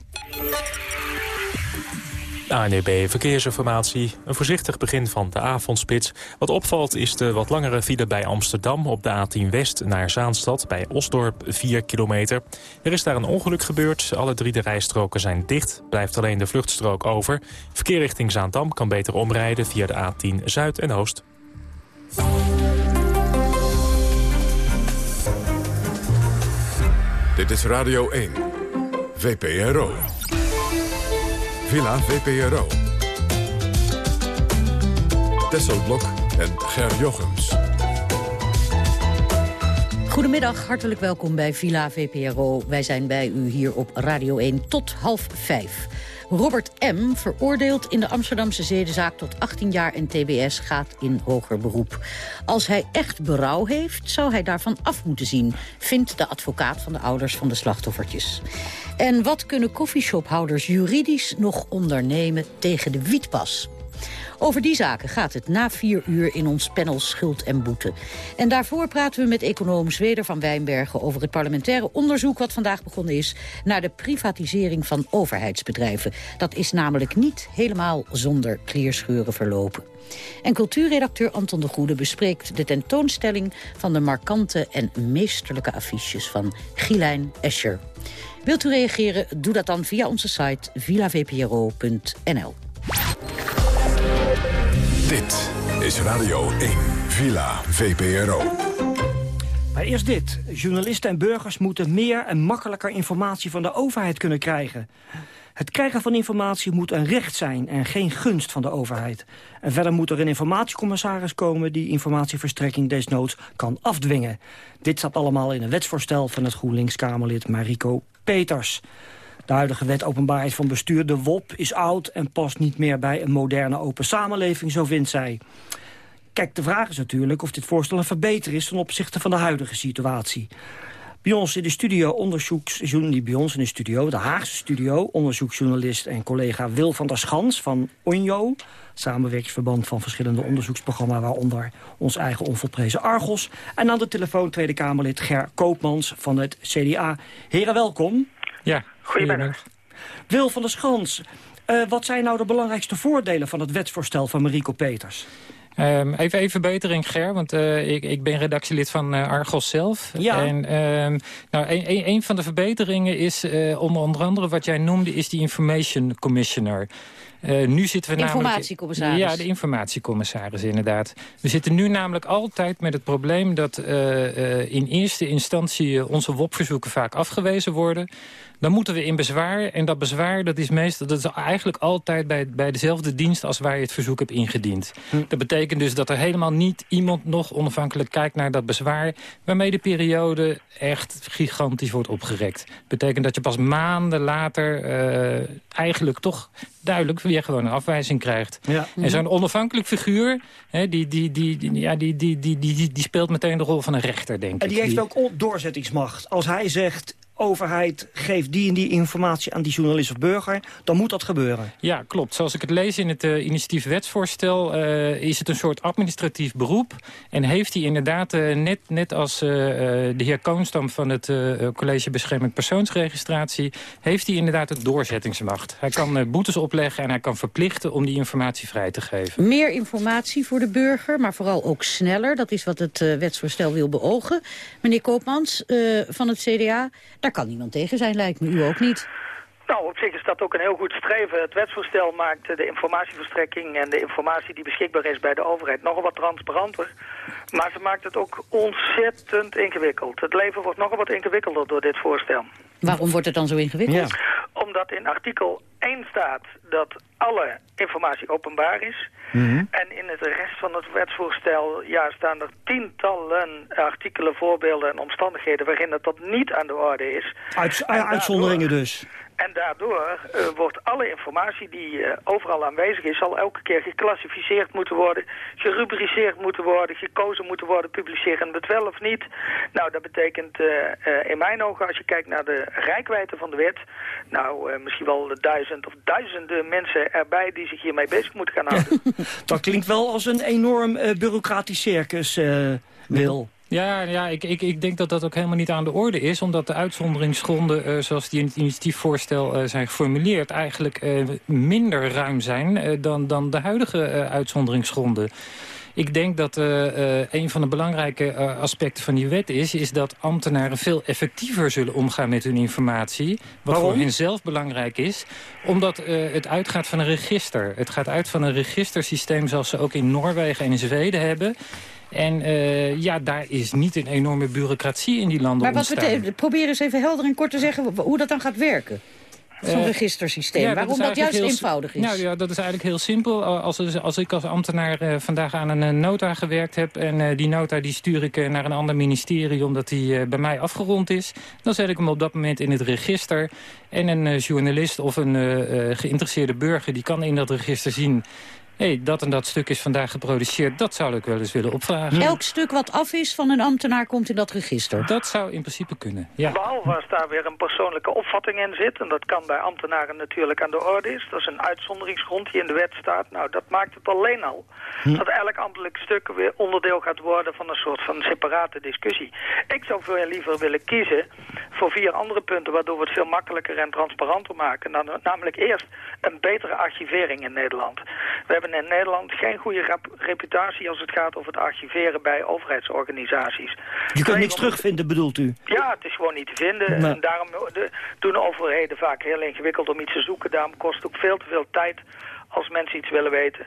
ANEB Verkeersinformatie. Een voorzichtig begin van de avondspits. Wat opvalt is de wat langere file bij Amsterdam op de A10 West naar Zaanstad bij Osdorp 4 kilometer. Er is daar een ongeluk gebeurd. Alle drie de rijstroken zijn dicht. Blijft alleen de vluchtstrook over. Verkeer richting Zaandam kan beter omrijden via de A10 Zuid en Oost. Dit is Radio 1. VPRO. Villa VPRO. Tesselblok en Ger Jochems. Goedemiddag, hartelijk welkom bij Villa VPRO. Wij zijn bij u hier op Radio 1 tot half vijf. Robert M., veroordeeld in de Amsterdamse zedenzaak tot 18 jaar en tbs, gaat in hoger beroep. Als hij echt berouw heeft, zou hij daarvan af moeten zien... vindt de advocaat van de ouders van de slachtoffertjes. En wat kunnen koffieshophouders juridisch nog ondernemen tegen de wietpas? Over die zaken gaat het na vier uur in ons panel Schuld en Boete. En daarvoor praten we met econoom Zweder van Wijnbergen... over het parlementaire onderzoek wat vandaag begonnen is... naar de privatisering van overheidsbedrijven. Dat is namelijk niet helemaal zonder kleerscheuren verlopen. En cultuurredacteur Anton de Goede bespreekt de tentoonstelling... van de markante en meesterlijke affiches van Gilijn Escher. Wilt u reageren? Doe dat dan via onze site villavpro.nl. Dit is Radio 1, Villa VPRO. Maar eerst dit. Journalisten en burgers moeten meer en makkelijker informatie van de overheid kunnen krijgen. Het krijgen van informatie moet een recht zijn en geen gunst van de overheid. En verder moet er een informatiecommissaris komen... die informatieverstrekking desnoods kan afdwingen. Dit staat allemaal in een wetsvoorstel van het GroenLinks-Kamerlid Mariko Peters. De huidige wet openbaarheid van bestuur, de WOP, is oud... en past niet meer bij een moderne open samenleving, zo vindt zij. Kijk, de vraag is natuurlijk of dit voorstel een verbetering is... ten opzichte van de huidige situatie. Bij ons in de studio onderzoeksjournalist, bij ons in de studio, de Haagse studio, onderzoeksjournalist en collega Wil van der Schans van ONJO, samenwerkingsverband van verschillende onderzoeksprogramma's, waaronder ons eigen onvolprezen Argos. En aan de telefoon Tweede Kamerlid Ger Koopmans van het CDA. Heren, welkom. Ja, goedemiddag. Wil van der Schans, uh, wat zijn nou de belangrijkste voordelen van het wetsvoorstel van Marico Peters? Um, even, even verbetering, Ger, want uh, ik, ik ben redactielid van uh, Argos zelf. Ja. En um, nou, een, een, een, van de verbeteringen is uh, onder, onder andere wat jij noemde... is die Information Commissioner. Uh, nu zitten we informatiecommissaris. Namelijk, ja, de informatiecommissaris inderdaad. We zitten nu namelijk altijd met het probleem dat uh, uh, in eerste instantie onze WOP-verzoeken vaak afgewezen worden. Dan moeten we in bezwaar. En dat bezwaar dat is, meestal, dat is eigenlijk altijd bij, bij dezelfde dienst als waar je het verzoek hebt ingediend. Hm. Dat betekent dus dat er helemaal niet iemand nog onafhankelijk kijkt naar dat bezwaar. Waarmee de periode echt gigantisch wordt opgerekt. Dat betekent dat je pas maanden later eigenlijk toch duidelijk gewoon een afwijzing krijgt. Ja. En zo'n onafhankelijk figuur, hè, die, die, die, die, ja, die, die, die, die, die speelt meteen de rol van een rechter, denk ik. En die heeft ook doorzettingsmacht. Als hij zegt, overheid geeft die en die informatie aan die journalist of burger... dan moet dat gebeuren. Ja, klopt. Zoals ik het lees in het uh, initiatief wetsvoorstel... Uh, is het een soort administratief beroep. En heeft hij inderdaad, uh, net, net als de heer Koonstam... van het College Bescherming Persoonsregistratie... heeft hij inderdaad een doorzettingsmacht. Hij kan boetes opleggen en hij kan verplichten om die informatie vrij te geven. Meer informatie voor de burger, maar vooral ook sneller. Dat is wat het wetsvoorstel wil beogen. Meneer Koopmans van het CDA... Daar kan niemand tegen zijn, lijkt me. U ook niet. Nou, op zich is dat ook een heel goed streven. Het wetsvoorstel maakt de informatieverstrekking en de informatie die beschikbaar is bij de overheid nogal wat transparanter. Maar ze maakt het ook ontzettend ingewikkeld. Het leven wordt nogal wat ingewikkelder door dit voorstel. Waarom wordt het dan zo ingewikkeld? Omdat in artikel 1 staat dat alle informatie openbaar is. Mhm. En in het rest van het wetsvoorstel ja, staan er tientallen artikelen, voorbeelden en omstandigheden waarin het dat niet aan de orde is. Uit, uitzonderingen dus. En daardoor uh, wordt alle informatie die uh, overal aanwezig is... zal elke keer geclassificeerd moeten worden, gerubriceerd moeten worden... gekozen moeten worden, publiceren we het wel of niet. Nou, dat betekent uh, in mijn ogen, als je kijkt naar de rijkwijde van de wet... nou, misschien wel duizend of duizenden mensen erbij die zich hiermee bezig moeten gaan houden. dat klinkt wel als een enorm bureaucratisch circus, Wil. Ja, ja ik, ik, ik denk dat dat ook helemaal niet aan de orde is. Omdat de uitzonderingsgronden, uh, zoals die in het initiatiefvoorstel uh, zijn geformuleerd... eigenlijk uh, minder ruim zijn dan, dan de huidige uitzonderingsgronden. Ik denk dat een van de belangrijke aspecten van die wet is... is dat ambtenaren veel effectiever zullen omgaan met hun informatie. Wat Waarom? voor hen zelf belangrijk is. Omdat het uitgaat van een register. Het gaat uit van een registersysteem zoals ze ook in Noorwegen en in Zweden hebben... En uh, ja, daar is niet een enorme bureaucratie in die landen Maar wat ontstaan. probeer eens even helder en kort te zeggen hoe dat dan gaat werken. Zo'n Uh, registersysteem, ja, waarom dat juist heel eenvoudig is. Nou ja, dat is eigenlijk heel simpel. Als, als ik als ambtenaar uh, vandaag aan een nota gewerkt heb... en uh, die nota die stuur ik naar een ander ministerie omdat die bij mij afgerond is... dan zet ik hem op dat moment in het register. En een journalist of een geïnteresseerde burger... die kan in dat register zien hey, dat en dat stuk is vandaag geproduceerd. Dat zou ik wel eens willen opvragen. Elk stuk wat af is van een ambtenaar komt in dat register. Dat zou in principe kunnen, ja. Behalve als daar weer een persoonlijke opvatting in zit. En dat kan bij ambtenaren natuurlijk aan de orde is. Dat is een uitzonderingsgrond die in de wet staat. Nou, dat maakt het alleen al. Hm. Dat elk ambtelijk stuk weer onderdeel gaat worden van een soort van separate discussie. Ik zou veel liever willen kiezen voor vier andere punten... waardoor we het veel makkelijker en transparanter maken. Nou, namelijk eerst een betere archivering in Nederland. We hebben in Nederland geen goede rep reputatie als het gaat over het archiveren bij overheidsorganisaties. Je kunt niks terugvinden, bedoelt u? Ja, het is gewoon niet te vinden. Maar... En daarom de, doen overheden vaak heel ingewikkeld om iets te zoeken. Daarom kost het ook veel te veel tijd als mensen iets willen weten.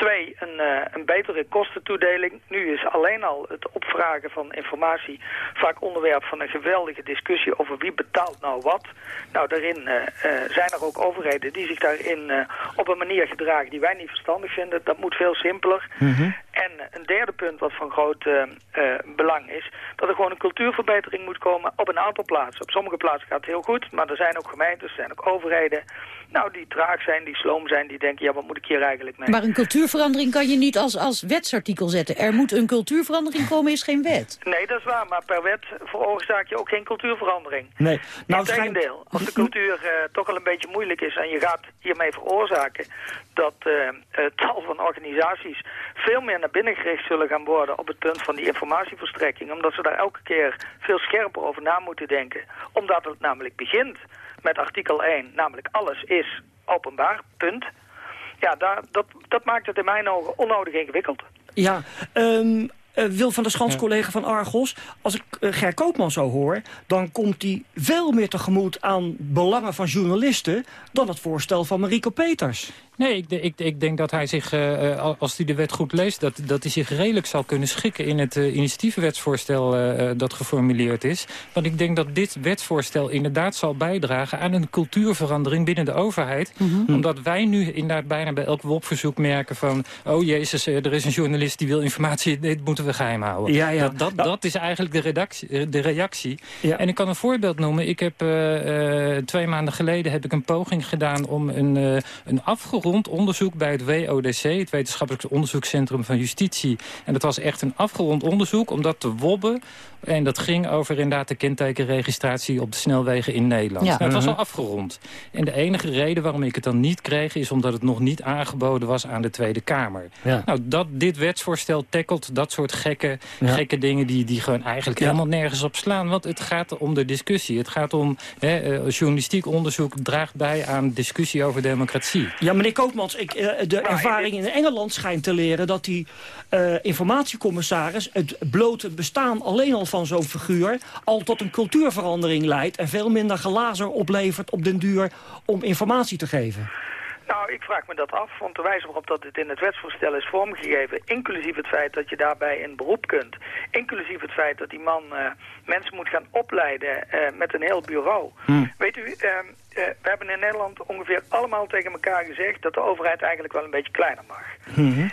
Twee, een, uh, een betere kostentoedeling. Nu is alleen al het opvragen van informatie vaak onderwerp van een geweldige discussie over wie betaalt nou wat. Nou, daarin uh, uh, zijn er ook overheden die zich daarin op een manier gedragen die wij niet verstandig vinden. Dat moet veel simpeler. Mm -hmm. En een derde punt wat van groot belang is, dat er gewoon een cultuurverbetering moet komen op een aantal plaatsen. Op sommige plaatsen gaat het heel goed, maar er zijn ook gemeentes, er zijn ook overheden, nou, die traag zijn, die sloom zijn, die denken, ja, wat moet ik hier eigenlijk mee? Maar een cultuurverandering kan je niet als, als wetsartikel zetten. Er moet een cultuurverandering komen, is geen wet. Nee, dat is waar, maar per wet veroorzaak je ook geen cultuurverandering. Nee. Nou, Integendeel, als de cultuur uh, toch al een beetje moeilijk is en je gaat hiermee veroorzaken dat uh, uh, tal van organisaties veel meer naar binnen gericht zullen gaan worden op het punt van die informatieverstrekking, omdat ze daar elke keer veel scherper over na moeten denken. Omdat het namelijk begint met artikel 1, namelijk alles is openbaar, punt. Ja, daar, dat, dat maakt het in mijn ogen onnodig ingewikkeld. Ja, um, uh, Wil van der Schans, collega van Argos. Als ik uh, Ger Koopman zo hoor, dan komt hij veel meer tegemoet aan belangen van journalisten... dan het voorstel van Mariko Peters. Nee, ik, ik, ik denk dat hij zich, uh, als hij de wet goed leest... Dat, dat hij zich redelijk zal kunnen schikken in het uh, initiatiefwetsvoorstel uh, dat geformuleerd is. Want ik denk dat dit wetsvoorstel inderdaad zal bijdragen... aan een cultuurverandering binnen de overheid. Mhm. Mm -hmm. Omdat wij nu inderdaad bijna bij elk WOP-verzoek merken van... oh jezus, er is een journalist die wil informatie, dit moeten we geheim houden. Ja, ja. Dat, dat, dat is eigenlijk de, redactie, de reactie. Ja. En ik kan een voorbeeld noemen. Ik heb twee maanden geleden heb ik een poging gedaan om een, een afgerond onderzoek bij het WODC... het Wetenschappelijk Onderzoekscentrum van Justitie. En dat was echt een afgerond onderzoek om dat te wobben. En dat ging over inderdaad de kentekenregistratie op de snelwegen in Nederland. Ja. Nou, het was al Mhm. afgerond. En de enige reden waarom ik het dan niet kreeg... is omdat het nog niet aangeboden was aan de Tweede Kamer. Ja. Nou, dat, dit wetsvoorstel tackelt dat soort gekke, Ja. gekke dingen... Die, die gewoon eigenlijk helemaal nergens op slaan. Want het gaat om de discussie. Het gaat om hè, eh, journalistiek onderzoek draagt bij aan discussie over democratie. Ja, meneer Koopmans, ik, eh, de ervaring in Engeland schijnt te leren... dat die eh, informatiecommissaris het blote bestaan alleen al van zo'n figuur... al tot een cultuurverandering leidt... en veel minder glazer oplevert op den duur om informatie te geven. Nou, ik vraag me dat af, want de wijze waarop dat het in het wetsvoorstel is vormgegeven... inclusief het feit dat je daarbij in beroep kunt... inclusief het feit dat die man eh, mensen moet gaan opleiden eh, met een heel bureau... Weet u, ehm, eh, we hebben in Nederland ongeveer allemaal tegen elkaar gezegd... dat de overheid eigenlijk wel een beetje kleiner mag.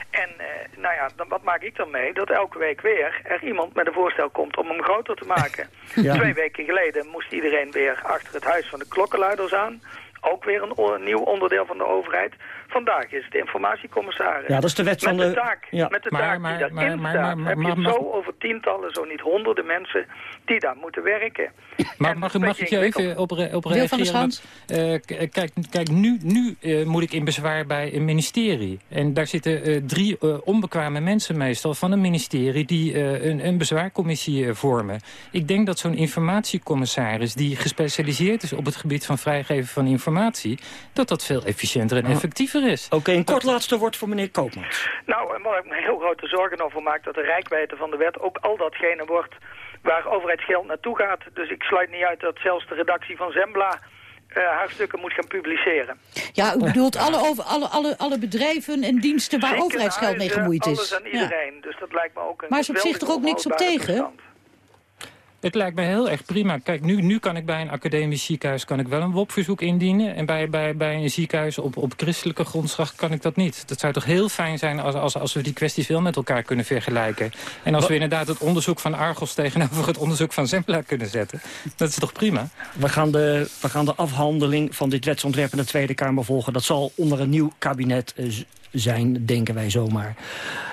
En eh, nou ja, dan, wat maak ik dan mee? Dat elke week weer er iemand met een voorstel komt om hem groter te maken. Ja. Twee weken geleden moest iedereen weer achter het huis van de klokkenluiders aan. Ook weer een nieuw onderdeel van de overheid. Vandaag is het de informatiecommissaris. Ja, dat is de wet van met de- taak, ja. Met de Maar- taak maar- die daarin maar- maar- staat. maar- heb je het zo over tientallen, zo niet honderden mensen die daar moeten werken. Maar mag, mag ik je even op, op reageren? Eh, k- kijk, kijk, nu, nu eh, moet ik in bezwaar bij een ministerie. En daar zitten eh, drie eh, onbekwame mensen meestal van een ministerie... die eh, een, een bezwaarcommissie vormen. Ik denk dat zo'n informatiecommissaris... die gespecialiseerd is op het gebied van vrijgeven van informatie... dat dat veel efficiënter en Ah. effectiever is. Oké, een kort laatste woord voor meneer Koopmans. Nou, en waar ik me heel grote zorgen over maak... dat de rijkwijde van de wet ook al datgene wordt... waar overheidsgeld naartoe gaat. Dus ik sluit niet uit dat zelfs de redactie van Zembla... eh, haar stukken moet gaan publiceren. Ja, u bedoelt alle, over, alle, alle, alle bedrijven en diensten waar overheidsgeld mee gemoeid Alles is. Ja. Dus dat lijkt me ook een Maar is op zich toch ook niks op tegen? Het lijkt mij heel erg prima. Kijk, nu, nu kan ik bij een academisch ziekenhuis kan ik wel een WOP-verzoek indienen. En bij, bij, bij een ziekenhuis op, op christelijke grondslag kan ik dat niet. Dat zou toch heel fijn zijn als, als, als we die kwesties wel met elkaar kunnen vergelijken. En als we inderdaad het onderzoek van Argos tegenover het onderzoek van Zembla kunnen zetten. Dat is toch prima? We gaan, de, we gaan de afhandeling van dit wetsontwerp in de Tweede Kamer volgen. Dat zal onder een nieuw kabinet eh, zijn, denken wij zomaar.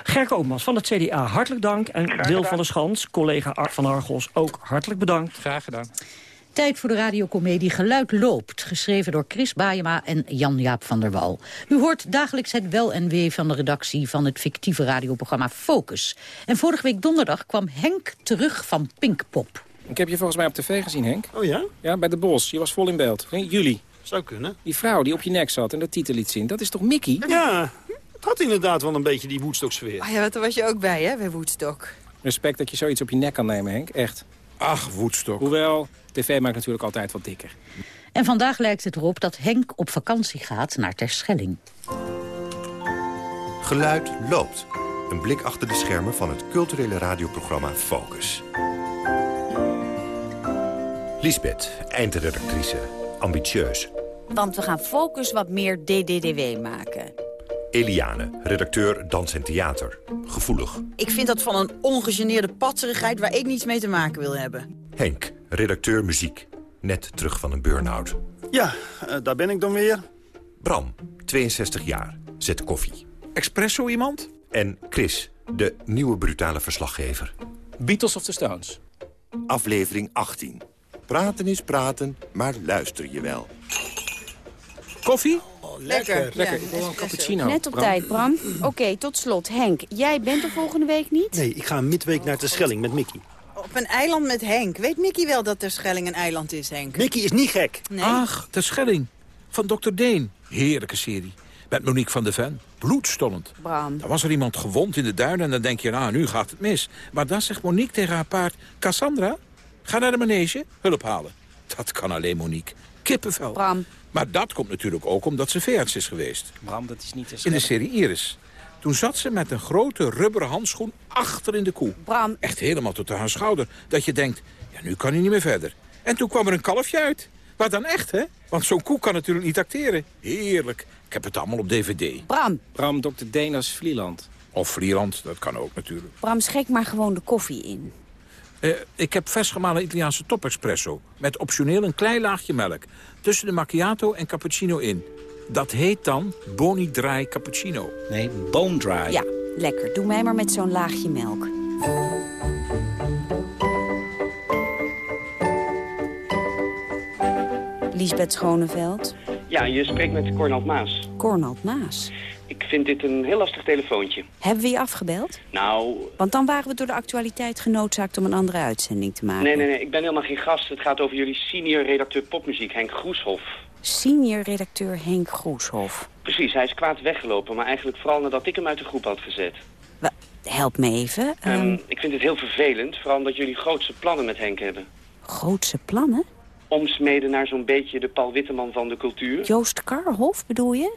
Ger Koopmans van het CDA, hartelijk dank. En Wil van der Schans, collega Art van Argos, ook hartelijk bedankt. Graag gedaan. Tijd voor de radiocomedie Geluid loopt. Geschreven door Chris Baayema en Jan-Jaap van der Wal. U hoort dagelijks het wel en wee van de redactie van het fictieve radioprogramma Focus. En vorige week donderdag kwam Henk terug van Pinkpop. Ik heb je volgens mij op tv gezien, Henk. Oh ja? Ja, bij de Bos. Je was vol in beeld. In juli. Zou kunnen. Die vrouw die op je nek zat en de titel liet zien. Dat is toch Mickey? Ja, had inderdaad wel een beetje die Woodstock-sfeer. Ah ja, want daar was je ook bij, hè, bij Woodstock. Respect dat je zoiets op je nek kan nemen, Henk. Echt. Ach, Woodstock. Hoewel, tv maakt natuurlijk altijd wat dikker. En vandaag lijkt het erop dat Henk op vakantie gaat naar Terschelling. Geluid loopt. Een blik achter de schermen van het culturele radioprogramma Focus. Lisbeth, eindredactrice. Ambitieus. Want we gaan Focus wat meer DDDW maken. Eliane, redacteur Dans en Theater. Gevoelig. Ik vind dat van een ongegeneerde patserigheid waar ik niets mee te maken wil hebben. Henk, redacteur muziek. Net terug van een burn-out. Ja, eh, daar ben ik dan weer. Bram, 62 jaar. Zet koffie. Espresso iemand? En Chris, de nieuwe brutale verslaggever. Beatles of the Stones? Aflevering 18. Praten is praten, maar luister je wel. Koffie? Lekker. Lekker. Ik wil wel een cappuccino. Net op Bram. tijd, Bram. Oké, tot slot. Henk, jij bent er volgende week niet? Nee, ik ga midweek naar de Schelling met Mickey. Op een eiland met Henk. Weet Mickey wel dat Terschelling een eiland is, Henk? Mickey is niet gek. Nee. Ach, de Schelling. Van Dr. Deen. Heerlijke serie. Met Monique van de Ven. Bloedstollend. Bram. Dan was er iemand gewond in de duinen en dan denk je, nou, nu gaat het mis. Maar dan zegt Monique tegen haar paard... Cassandra, ga naar de manege, hulp halen. Dat kan alleen Monique. Kippenvel. Bram. Maar dat komt natuurlijk ook omdat ze veearts is geweest. Bram, dat is niet te In de serie Iris. Toen zat ze met een grote rubberen handschoen achter in de koe. Bram. Echt helemaal tot aan haar schouder. Dat je denkt, ja, nu kan hij niet meer verder. En toen kwam er een kalfje uit. Maar dan echt, hè? Want zo'n koe kan natuurlijk niet acteren. Heerlijk. Ik heb het allemaal op dvd. Bram. Bram, Dr. Deen als Vlieland. Of Vlieland, dat kan ook natuurlijk. Bram, schrik maar gewoon de koffie in. Eh, ik heb vers gemalen Italiaanse top espresso. Met optioneel een klein laagje melk. Tussen de macchiato en cappuccino in. Dat heet dan Boni Dry Cappuccino. Nee, Bone Dry. Ja, lekker. Doe mij maar met zo'n laagje melk. Lisbeth Schoneveld. Ja, je spreekt met Cornald Maas. Cornald Maas. Ik vind dit een heel lastig telefoontje. Hebben we je afgebeld? Nou... Want dan waren we door de actualiteit genoodzaakt om een andere uitzending te maken. Nee, nee, nee. Ik ben helemaal geen gast. Het gaat over jullie senior redacteur popmuziek, Henk Groeshoff. Senior redacteur Henk Groeshoff. Precies, hij is kwaad weggelopen, maar eigenlijk vooral nadat ik hem uit de groep had gezet. Wa help me even. Um, um, ik vind het heel vervelend, vooral omdat jullie grootse plannen met Henk hebben. Grootse plannen? Omsmeden naar zo'n beetje de Paul Witteman van de cultuur. Joost Karhoff, bedoel je?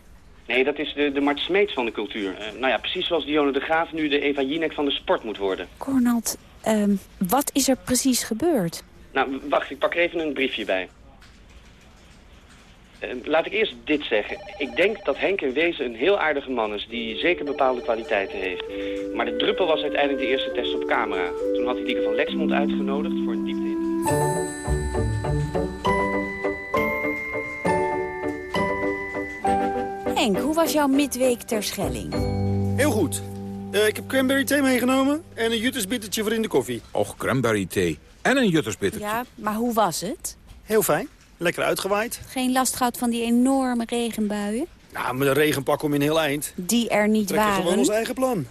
Nee, dat is de, de Mart Smeets van de cultuur. Uh, nou ja, precies zoals Dionne de Graaf nu de Eva Jinek van de sport moet worden. Cornald, um, wat is er precies gebeurd? Nou, wacht, ik pak even een briefje bij. Uh, laat ik eerst dit zeggen. Ik denk dat Henk in wezen een heel aardige man is... die zeker bepaalde kwaliteiten heeft. Maar de druppel was uiteindelijk de eerste test op camera. Toen had hij Dieke van Lexmond uitgenodigd was jouw midweek ter Schelling? Heel goed. Uh, ik heb cranberry thee meegenomen en een juttersbittertje voor in de koffie. Och, cranberry thee. En een juttersbittertje. Ja, maar hoe was het? Heel fijn. Lekker uitgewaaid. Geen last gehad van die enorme regenbuien? Nou, met een regenpak om in heel eind. Die er niet Trek je waren? gewoon ons eigen plan.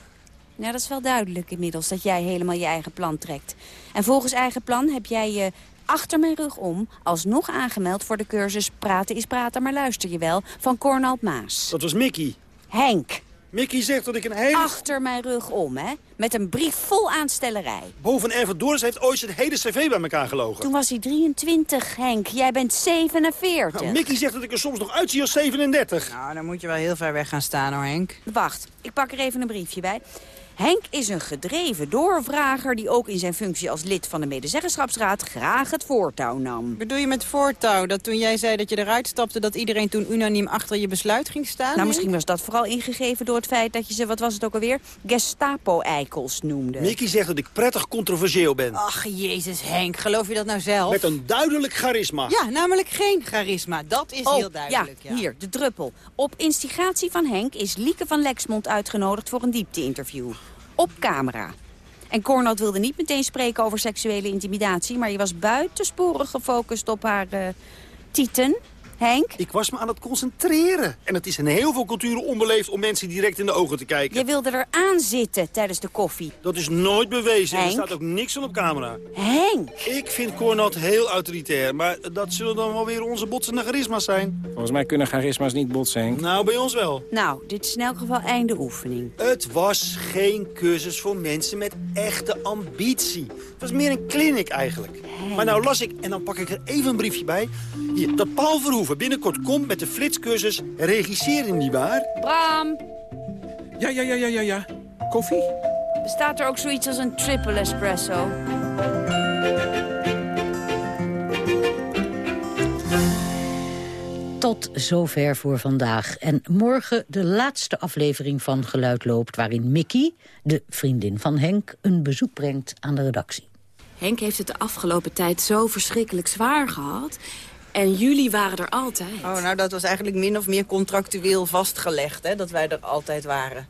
Nou, dat is wel duidelijk inmiddels, dat jij helemaal je eigen plan trekt. En volgens eigen plan heb jij je achter mijn rug om... alsnog aangemeld voor de cursus Praten is praten, maar luister je wel... van Cornald Maas. Dat was Mickey. Henk. Mickey zegt dat ik een hele... Achter mijn rug om, hè? Met een brief vol aanstellerij. Boven Erven Doris heeft ooit het hele cv bij elkaar gelogen. Toen was hij 23, Henk. Jij bent 47. Nou, Mickey zegt dat ik er soms nog uitzie als 37. Nou, dan moet je wel heel ver weg gaan staan, hoor, Henk. Wacht, ik pak er even een briefje bij. Henk is een gedreven doorvrager die ook in zijn functie als lid van de medezeggenschapsraad graag het voortouw nam. Bedoel je met voortouw dat toen jij zei dat je eruit stapte... dat iedereen toen unaniem achter je besluit ging staan? Nou, misschien was dat vooral ingegeven door het feit dat je ze, wat was het ook alweer, Gestapo-eikels noemde. Mickey zegt dat ik prettig controversieel ben. Ach, jezus Henk, geloof je dat nou zelf? Met een duidelijk charisma. Ja, namelijk geen charisma. Dat is oh, heel duidelijk. Ja, hier, de druppel. Op instigatie van Henk is Lieke van Lexmond uitgenodigd voor een diepte-interview. Op camera. En Cornald wilde niet meteen spreken over seksuele intimidatie... maar je was buitensporig gefocust op haar uh, tieten. Henk? Ik was me aan het concentreren. En het is in heel veel culturen onbeleefd om mensen direct in de ogen te kijken. Je wilde er aan zitten tijdens de koffie. Dat is nooit bewezen. Henk? Er staat ook niks van op camera. Henk! Ik vind Cornald heel autoritair. Maar dat zullen dan wel weer onze botsende charisma's zijn. Volgens mij kunnen charisma's niet botsen, Henk. Nou, bij ons wel. Nou, dit is in elk geval einde oefening. Het was geen cursus voor mensen met echte ambitie. Het was meer een clinic eigenlijk. Maar nou las ik, en dan pak ik er even een briefje bij... Hier, dat Paul Verhoeven binnenkort komt met de flitscursus regisseren, nietwaar? Bram! Ja, ja, ja, ja, ja, ja. Koffie? Bestaat er ook zoiets als een triple espresso? Tot zover voor vandaag. En morgen de laatste aflevering van Geluid loopt... waarin Mickey, de vriendin van Henk, een bezoek brengt aan de redactie. Henk heeft het de afgelopen tijd zo verschrikkelijk zwaar gehad. En jullie waren er altijd. Oh, nou, dat was eigenlijk min of meer contractueel vastgelegd, hè, dat wij er altijd waren.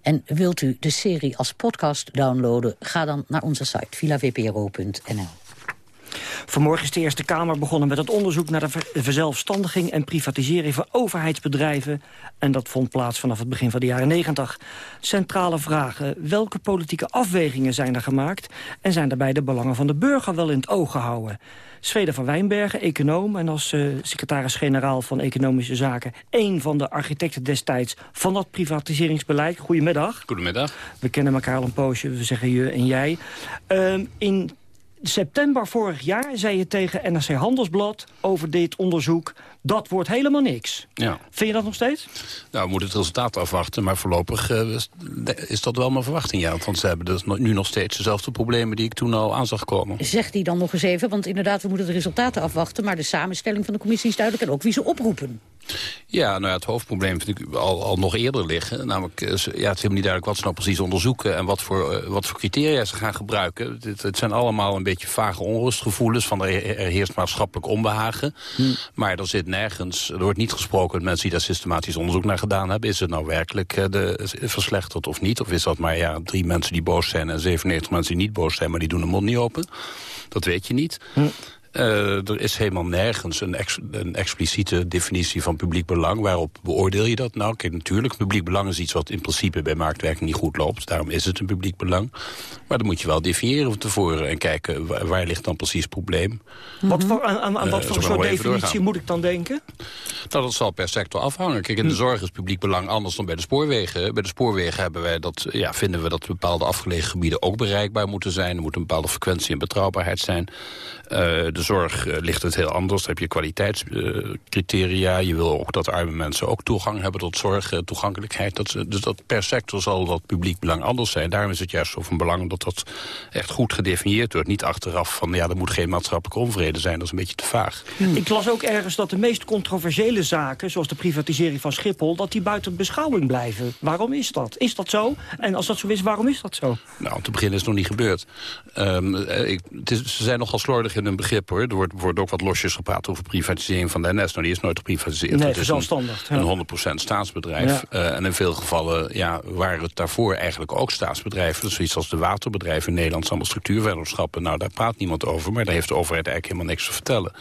En wilt u de serie als podcast downloaden? Ga dan naar onze site villavpro.nl. Vanmorgen is de Eerste Kamer begonnen met het onderzoek naar de ver verzelfstandiging en privatisering van overheidsbedrijven. En dat vond plaats vanaf het begin van de jaren 90. Centrale vragen, welke politieke afwegingen zijn er gemaakt? En zijn daarbij de belangen van de burger wel in het oog gehouden? Zweden van Wijnbergen, econoom en als uh, secretaris-generaal van Economische Zaken... één van de architecten destijds van dat privatiseringsbeleid. Goedemiddag. Goedemiddag. We kennen elkaar al een poosje, we zeggen je en jij. Uh, in september vorig jaar zei je tegen NRC Handelsblad over dit onderzoek... dat wordt helemaal niks. Ja. Vind je dat nog steeds? Nou, we moeten het resultaat afwachten. Maar voorlopig uh, is dat wel mijn verwachting, ja. Want ze hebben dus nu nog steeds dezelfde problemen die ik toen al aan zag komen. Zeg die dan nog eens even, want inderdaad, we moeten de resultaten afwachten... maar de samenstelling van de commissie is duidelijk en ook wie ze oproepen. Ja, nou ja, het hoofdprobleem vind ik al, al nog eerder liggen. Namelijk, ja, het is helemaal niet duidelijk wat ze nou precies onderzoeken... en wat voor, wat voor criteria ze gaan gebruiken. Het, het zijn allemaal een beetje vage onrustgevoelens... van er, er heerst maatschappelijk onbehagen. Hm. Maar er zit nergens, er wordt niet gesproken met mensen... die daar systematisch onderzoek naar gedaan hebben. Is het nou werkelijk de, verslechterd of niet? Of is dat maar ja, drie mensen die boos zijn... en 97 mensen die niet boos zijn, maar die doen de mond niet open? Dat weet je niet. Hm. Uh, er is helemaal nergens een, ex, een, expliciete definitie van publiek belang. Waarop beoordeel je dat? Nou, kijk, natuurlijk, publiek belang is iets wat in principe bij marktwerking niet goed loopt. Daarom is het een publiek belang. Maar dan moet je wel definiëren van tevoren en kijken waar, waar ligt dan precies het probleem. Wat voor, aan, aan, aan wat uh, voor soort definitie moet ik dan denken? Nou, dat zal per sector afhangen. Kijk, in de hm. zorg is publiek belang anders dan bij de spoorwegen. Bij de spoorwegen hebben wij dat, ja, vinden we dat bepaalde afgelegen gebieden ook bereikbaar moeten zijn. Er moet een bepaalde frequentie en betrouwbaarheid zijn. Uh, de zorg uh, ligt het heel anders. Dan heb je kwaliteitscriteria. je wil ook dat arme mensen ook toegang hebben tot zorg, toegankelijkheid. Dat, dus dat per sector zal dat publiek belang anders zijn. Daarom is het juist zo van belang dat dat echt goed gedefinieerd wordt. Niet achteraf van, ja, er moet geen maatschappelijke onvrede zijn. Dat is een beetje te vaag. Hmm. Ik las ook ergens dat de meest controversiële zaken, zoals de privatisering van Schiphol, dat die buiten beschouwing blijven. Waarom is dat? Is dat zo? En als dat zo is, waarom is dat zo? Nou, om te beginnen is het nog niet gebeurd. Um, ik, het is, ze zijn nogal slordig in hun begrip, hoor. Er wordt, wordt ook wat losjes gepraat over privatisering van de NS. Nou, die is nooit geprivatiseerd. Nee, het is zelfstandig. Een, een 100% staatsbedrijf. Ja. Uh, en in veel gevallen ja, waren het daarvoor eigenlijk ook staatsbedrijven. Dus zoiets als de waterbedrijven in Nederland, allemaal structuurwennootschappen. Nou, daar praat niemand over, maar daar heeft de overheid eigenlijk helemaal niks te vertellen.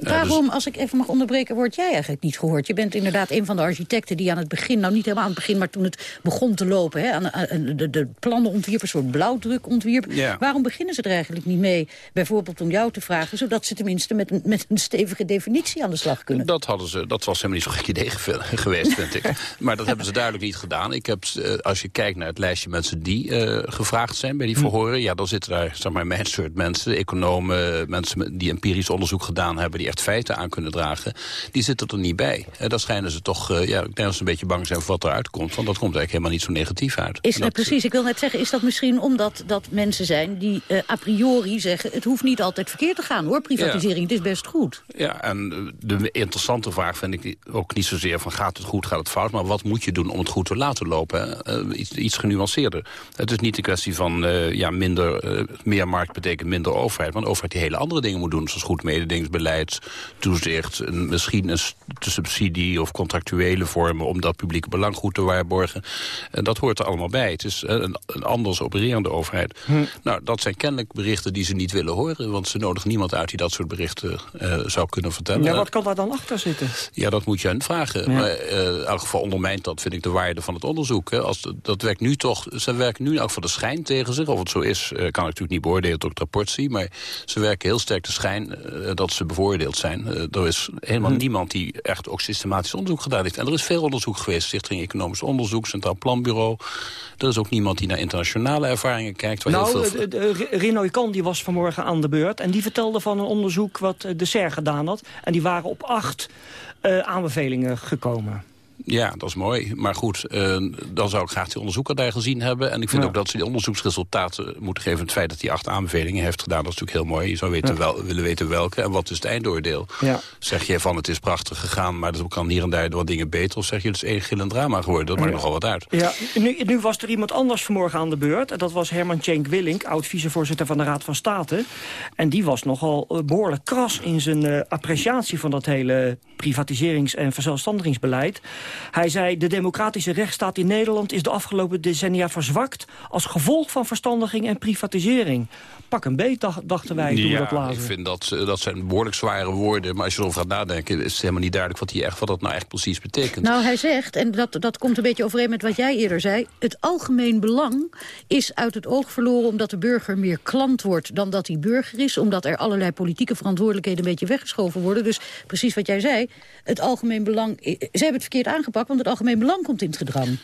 Waarom, dus... als ik even mag onderbreken, word jij eigenlijk niet gehoord? Je bent inderdaad een van de architecten die aan het begin... nou niet helemaal aan het begin, maar toen het begon te lopen... Hè, aan, aan de, de plannen ontwierpen, een soort blauwdruk ontwierp. Ja. Waarom beginnen ze er eigenlijk niet mee, bijvoorbeeld om jou te vragen... zodat ze tenminste met een, met een stevige definitie aan de slag kunnen? Dat, hadden ze, dat was helemaal niet zo'n gek idee geweest, vind ik. Maar dat hebben ze duidelijk niet gedaan. Ik heb, uh, als je kijkt naar het lijstje mensen die uh, gevraagd zijn bij die hm. verhoren... ja, dan zitten daar zeg maar, mijn soort mensen, economen... mensen die empirisch onderzoek gedaan hebben die echt feiten aan kunnen dragen, die zitten er niet bij. En dan schijnen ze toch, uh, ja, ik denk dat ze een beetje bang zijn voor wat eruit komt. Want dat komt eigenlijk helemaal niet zo negatief uit. Is, dat, precies, ik wil net zeggen, is dat misschien omdat dat mensen zijn die uh, a priori zeggen... het hoeft niet altijd verkeerd te gaan hoor, privatisering, ja. het is best goed. Ja, en de interessante vraag vind ik ook niet zozeer van gaat het goed, gaat het fout... maar wat moet je doen om het goed te laten lopen? Uh, iets, iets genuanceerder. Het is niet een kwestie van ja, minder, meer markt betekent minder overheid. Want de overheid die hele andere dingen moet doen, zoals goed mededingingsbeleid toezicht, een, misschien een subsidie of contractuele vormen om dat publieke belang goed te waarborgen. En dat hoort er allemaal bij. Het is een, een anders opererende overheid. Hm. Nou, dat zijn kennelijk berichten die ze niet willen horen, want ze nodigen niemand uit die dat soort berichten uh, zou kunnen vertellen. Ja, wat kan daar dan achter zitten? Ja, dat moet je hen vragen. Ja. Maar uh, in elk geval ondermijnt dat, vind ik, de waarde van het onderzoek. Hè. Als, dat werkt nu toch, ze werken nu ook voor de schijn tegen zich. Of het zo is, uh, kan ik natuurlijk niet beoordelen tot ik het rapport zie, maar ze werken heel sterk de schijn dat ze zijn. Uh, er is helemaal hm. niemand die echt ook systematisch onderzoek gedaan heeft. En er is veel onderzoek geweest. Stichting Economisch Onderzoek, Centraal Planbureau. Er is ook niemand die naar internationale ervaringen kijkt. Waar nou, heel veel... de, Rino Ican die was vanmorgen aan de beurt. En die vertelde van een onderzoek wat de SER gedaan had. En die waren op acht uh, aanbevelingen gekomen. Ja, dat is mooi. Maar goed, uh, dan zou ik graag die onderzoeker daar gezien hebben. En ik vind ja. ook dat ze die onderzoeksresultaten moeten geven. Het feit dat hij acht aanbevelingen heeft gedaan, dat is natuurlijk heel mooi. Je zou weten ja. wel, willen weten welke en wat is het eindoordeel. Ja. Zeg je van het is prachtig gegaan, maar er kan hier en daar wat dingen beter. Of zeg je het is één gillend drama geworden. Dat maakt nogal wat uit. Ja. Nu, nu, was er iemand anders vanmorgen aan de beurt. En dat was Herman Cenk Willink, oud-vicevoorzitter van de Raad van State. En die was nogal uh, behoorlijk kras in zijn uh, appreciatie van dat hele privatiserings- en verzelfstandigingsbeleid. Hij zei, de democratische rechtsstaat in Nederland is de afgelopen decennia verzwakt... als gevolg van verstandiging en privatisering. Pak een beet, dachten wij toen ja, we dat lazen. ik vind dat, dat zijn behoorlijk zware woorden. Maar als je erover gaat nadenken, is het helemaal niet duidelijk... wat, die echt, wat dat nou echt precies betekent. Nou, hij zegt, en dat, dat komt een beetje overeen met wat jij eerder zei... het algemeen belang is uit het oog verloren... omdat de burger meer klant wordt dan dat hij burger is. Omdat er allerlei politieke verantwoordelijkheden een beetje weggeschoven worden. Dus precies wat jij zei, het algemeen belang... Ze hebben het verkeerd aangepakt, want het algemeen belang komt in het gedrang.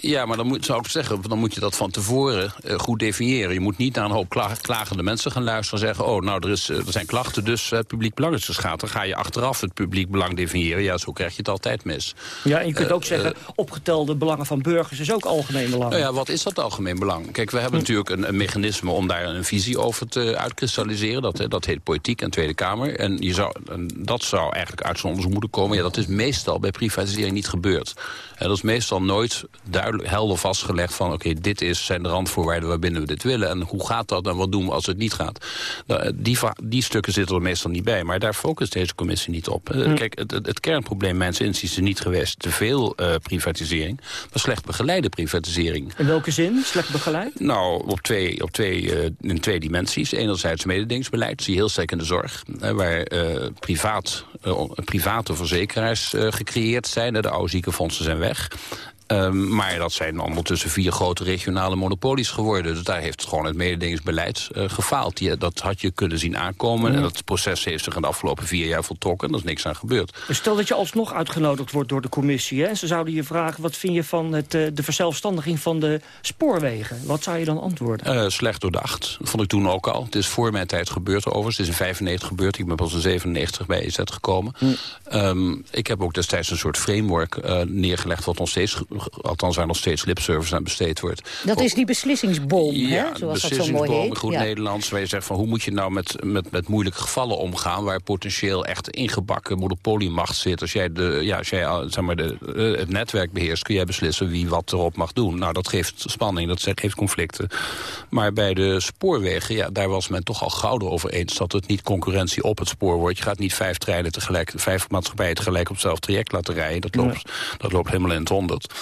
Ja, maar dan moet, zou ik zeggen, dan moet je dat van tevoren uh, goed definiëren. Je moet niet naar een hoop kla klagende mensen gaan luisteren en zeggen... oh, nou, er, is, uh, er zijn klachten, dus het publiek belang is geschaad. Dan ga je achteraf het publiek belang definiëren. Ja, zo krijg je het altijd mis. Ja, en je kunt ook zeggen, opgetelde belangen van burgers is ook algemeen belang. Nou ja, wat is dat algemeen belang? Kijk, we hebben hm. natuurlijk een, een, mechanisme om daar een visie over te uitkristalliseren. Dat, dat heet politiek en Tweede Kamer. En, je zou, en dat zou eigenlijk uit zo'n onderzoek moeten komen. Ja, dat is meestal bij privatisering niet gebeurd. En dat is meestal nooit duidelijk helder vastgelegd van... oké, dit is, zijn de randvoorwaarden waarbinnen we dit willen. En hoe gaat dat en wat doen we als het niet gaat? Nou, die, die stukken zitten er meestal niet bij. Maar daar focust deze commissie niet op. Hm. Kijk, het, het, kernprobleem, mensen inziens, is niet geweest... te veel uh, privatisering, maar slecht begeleide privatisering. In welke zin? Slecht begeleid? Nou, op twee, op twee, uh, in twee dimensies. Enerzijds mededingingsbeleid, zie je heel sterk in de zorg. waar privaat, private verzekeraars gecreëerd zijn. De oude ziekenfondsen zijn weg. Um, maar dat zijn ondertussen vier grote regionale monopolies geworden. Dus daar heeft gewoon het mededingingsbeleid uh, gefaald. Die, dat had je kunnen zien aankomen. En dat proces heeft zich in de afgelopen vier jaar voltrokken. En er is niks aan gebeurd. Stel dat je alsnog uitgenodigd wordt door de commissie. Hè? Ze zouden je vragen, wat vind je van het, uh, de verzelfstandiging van de spoorwegen? Wat zou je dan antwoorden? Uh, slecht doordacht. Dat vond ik toen ook al. Het is voor mijn tijd gebeurd overigens. Het is in 95 gebeurd. Ik ben pas in 97 bij EZ gekomen. Hm. Um, ik heb ook destijds een soort framework neergelegd... wat nog steeds althans waar nog steeds lipservice aan besteed wordt. Dat is die beslissingsboom, ja, hè? zoals dat zo mooi heet. goed Nederlands, waar je zegt van hoe moet je nou met, met, met moeilijke gevallen omgaan... waar potentieel echt ingebakken monopoliemacht zit. Als jij, de, ja, als jij zeg maar de, eh, het netwerk beheerst, kun jij beslissen wie wat erop mag doen. Nou, dat geeft spanning, dat geeft conflicten. Maar bij de spoorwegen, ja, daar was men toch al gouden over eens... dat het niet concurrentie op het spoor wordt. Je gaat niet vijf treinen tegelijk, vijf maatschappijen tegelijk op hetzelfde traject laten rijden. Dat loopt, dat loopt helemaal in het honderd.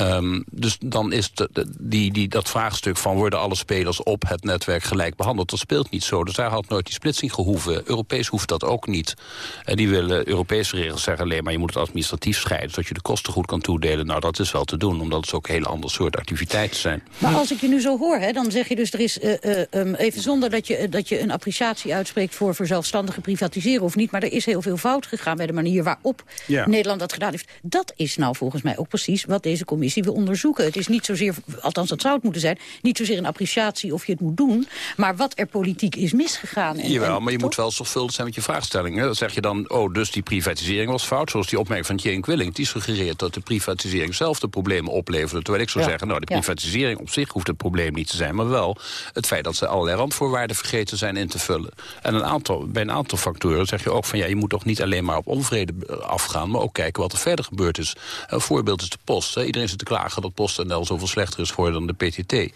Um, dus dan is de, die, die, dat vraagstuk van worden alle spelers op het netwerk gelijk behandeld. Dat speelt niet zo. Dus daar had nooit die splitsing gehoeven. Europees hoeft dat ook niet. En die willen, Europese regels zeggen alleen maar je moet het administratief scheiden. Zodat je de kosten goed kan toedelen. Nou dat is wel te doen, omdat het ook een heel ander soort activiteiten zijn. Maar als ik je nu zo hoor, hè, dan zeg je dus er is, uh, uh, um, even zonder dat je, dat je een appreciatie uitspreekt voor, voor zelfstandige privatiseren of niet. Maar er is heel veel fout gegaan bij de manier waarop ja. Nederland dat gedaan heeft. Dat is nou volgens mij ook precies wat deze commissie commissie wil onderzoeken. Het is niet zozeer, althans dat zou het moeten zijn... niet zozeer een appreciatie of je het moet doen... maar wat er politiek is misgegaan. En, Jawel, maar je moet wel zorgvuldig zijn met je vraagstellingen. Dan zeg je dan, oh, dus die privatisering was fout... zoals die opmerking van Jane Quilling. Die suggereert dat de privatisering zelf de problemen opleverde. Terwijl ik zou zeggen, nou, de privatisering op zich hoeft het probleem niet te zijn... maar wel het feit dat ze allerlei randvoorwaarden vergeten zijn in te vullen. En een aantal, bij een aantal factoren zeg je ook van... ja, je moet toch niet alleen maar op onvrede afgaan... maar ook kijken wat er verder gebeurd is. Een voorbeeld is de post. Hè. Te klagen dat PostNL zoveel slechter is geworden dan de PTT.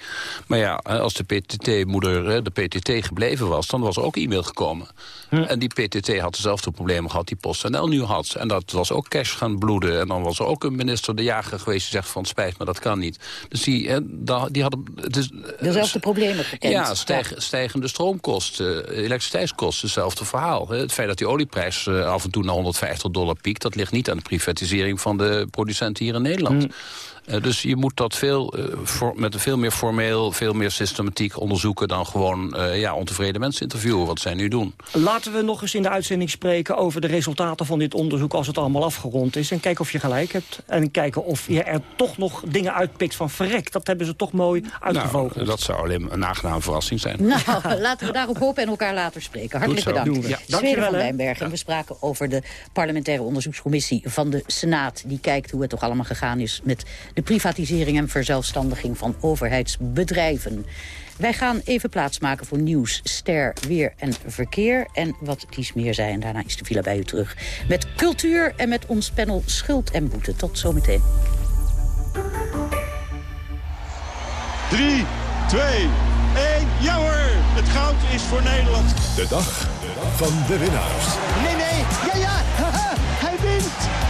Maar ja, als de PTT-moeder de PTT gebleven was... dan was er ook e-mail gekomen. En die PTT had dezelfde problemen gehad die PostNL nu had. En dat was ook cash gaan bloeden. En dan was er ook een minister de jager geweest die zegt van... spijt me, dat kan niet. Dus die, die hadden... Dus, dezelfde problemen gekend. Ja, stijg, stijgende stroomkosten, elektriciteitskosten, hetzelfde verhaal. Het feit dat die olieprijs eh, af en toe naar 150 dollar piekt... dat ligt niet aan de privatisering van de producenten hier in Nederland. Uh, dus je moet dat veel, uh, voor, met veel meer formeel, veel meer systematiek onderzoeken... dan gewoon uh, ja, ontevreden mensen interviewen, wat zij nu doen. Laten we nog eens in de uitzending spreken over de resultaten van dit onderzoek... als het allemaal afgerond is. En kijken of je gelijk hebt. En kijken of je er toch nog dingen uitpikt van verrek. Dat hebben ze toch mooi uitgevogeld. Nou, dat zou alleen een aangename verrassing zijn. Nou, laten we daarop hopen en elkaar later spreken. Hartelijk bedankt. Ja. Dankjewel, van Wijnberg. En we spraken over de parlementaire onderzoekscommissie van de Senaat. Die kijkt hoe het toch allemaal gegaan is met de privatisering en verzelfstandiging van overheidsbedrijven. Wij gaan even plaatsmaken voor nieuws, ster, weer en verkeer. En wat Ties meer zei, en daarna is de villa bij u terug. Met cultuur en met ons panel Schuld en Boete. Tot zometeen. 3, 2, 1, ja hoor! Het goud is voor Nederland. De dag van de winnaars. Nee, nee, ja, ja, hij wint.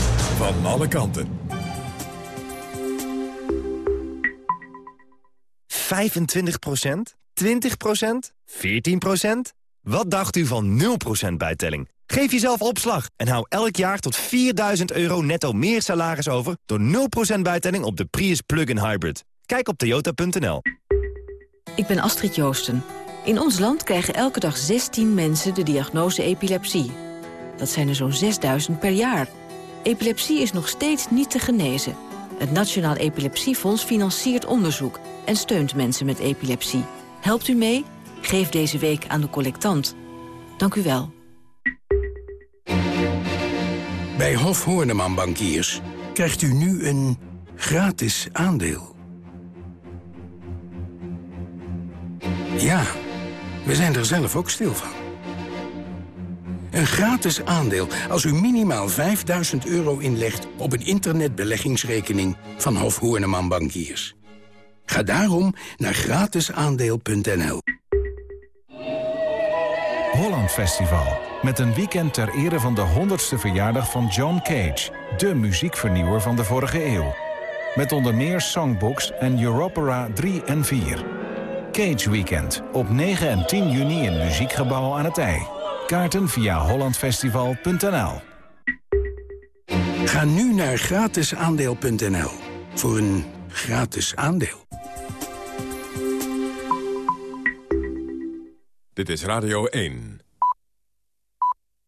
van alle kanten. 25%? 20%? 14%? Wat dacht u van 0% bijtelling? Geef jezelf opslag en hou elk jaar tot 4000 euro netto meer salaris over... door 0% bijtelling op de Prius Plug-in Hybrid. Kijk op toyota.nl. Ik ben Astrid Joosten. In ons land krijgen elke dag 16 mensen de diagnose epilepsie. Dat zijn er zo'n 6000 per jaar... Epilepsie is nog steeds niet te genezen. Het Nationaal Epilepsiefonds financiert onderzoek... en steunt mensen met epilepsie. Helpt u mee? Geef deze week aan de collectant. Dank u wel. Bij Hof Hoorneman Bankiers krijgt u nu een gratis aandeel. Ja, we zijn er zelf ook stil van. Een gratis aandeel als u minimaal 5000 euro inlegt op een internetbeleggingsrekening van Hof Hoorneman Bankiers. Ga daarom naar gratisaandeel.nl. Holland Festival. Met een weekend ter ere van de 100ste verjaardag van John Cage. De muziekvernieuwer van de vorige eeuw. Met onder meer songbooks en Europera 3 en 4. Cage Weekend. Op 9 en 10 juni in Muziekgebouw aan het IJ. Kaarten via hollandfestival.nl. Ga nu naar gratisaandeel.nl voor een gratis aandeel. Dit is Radio 1.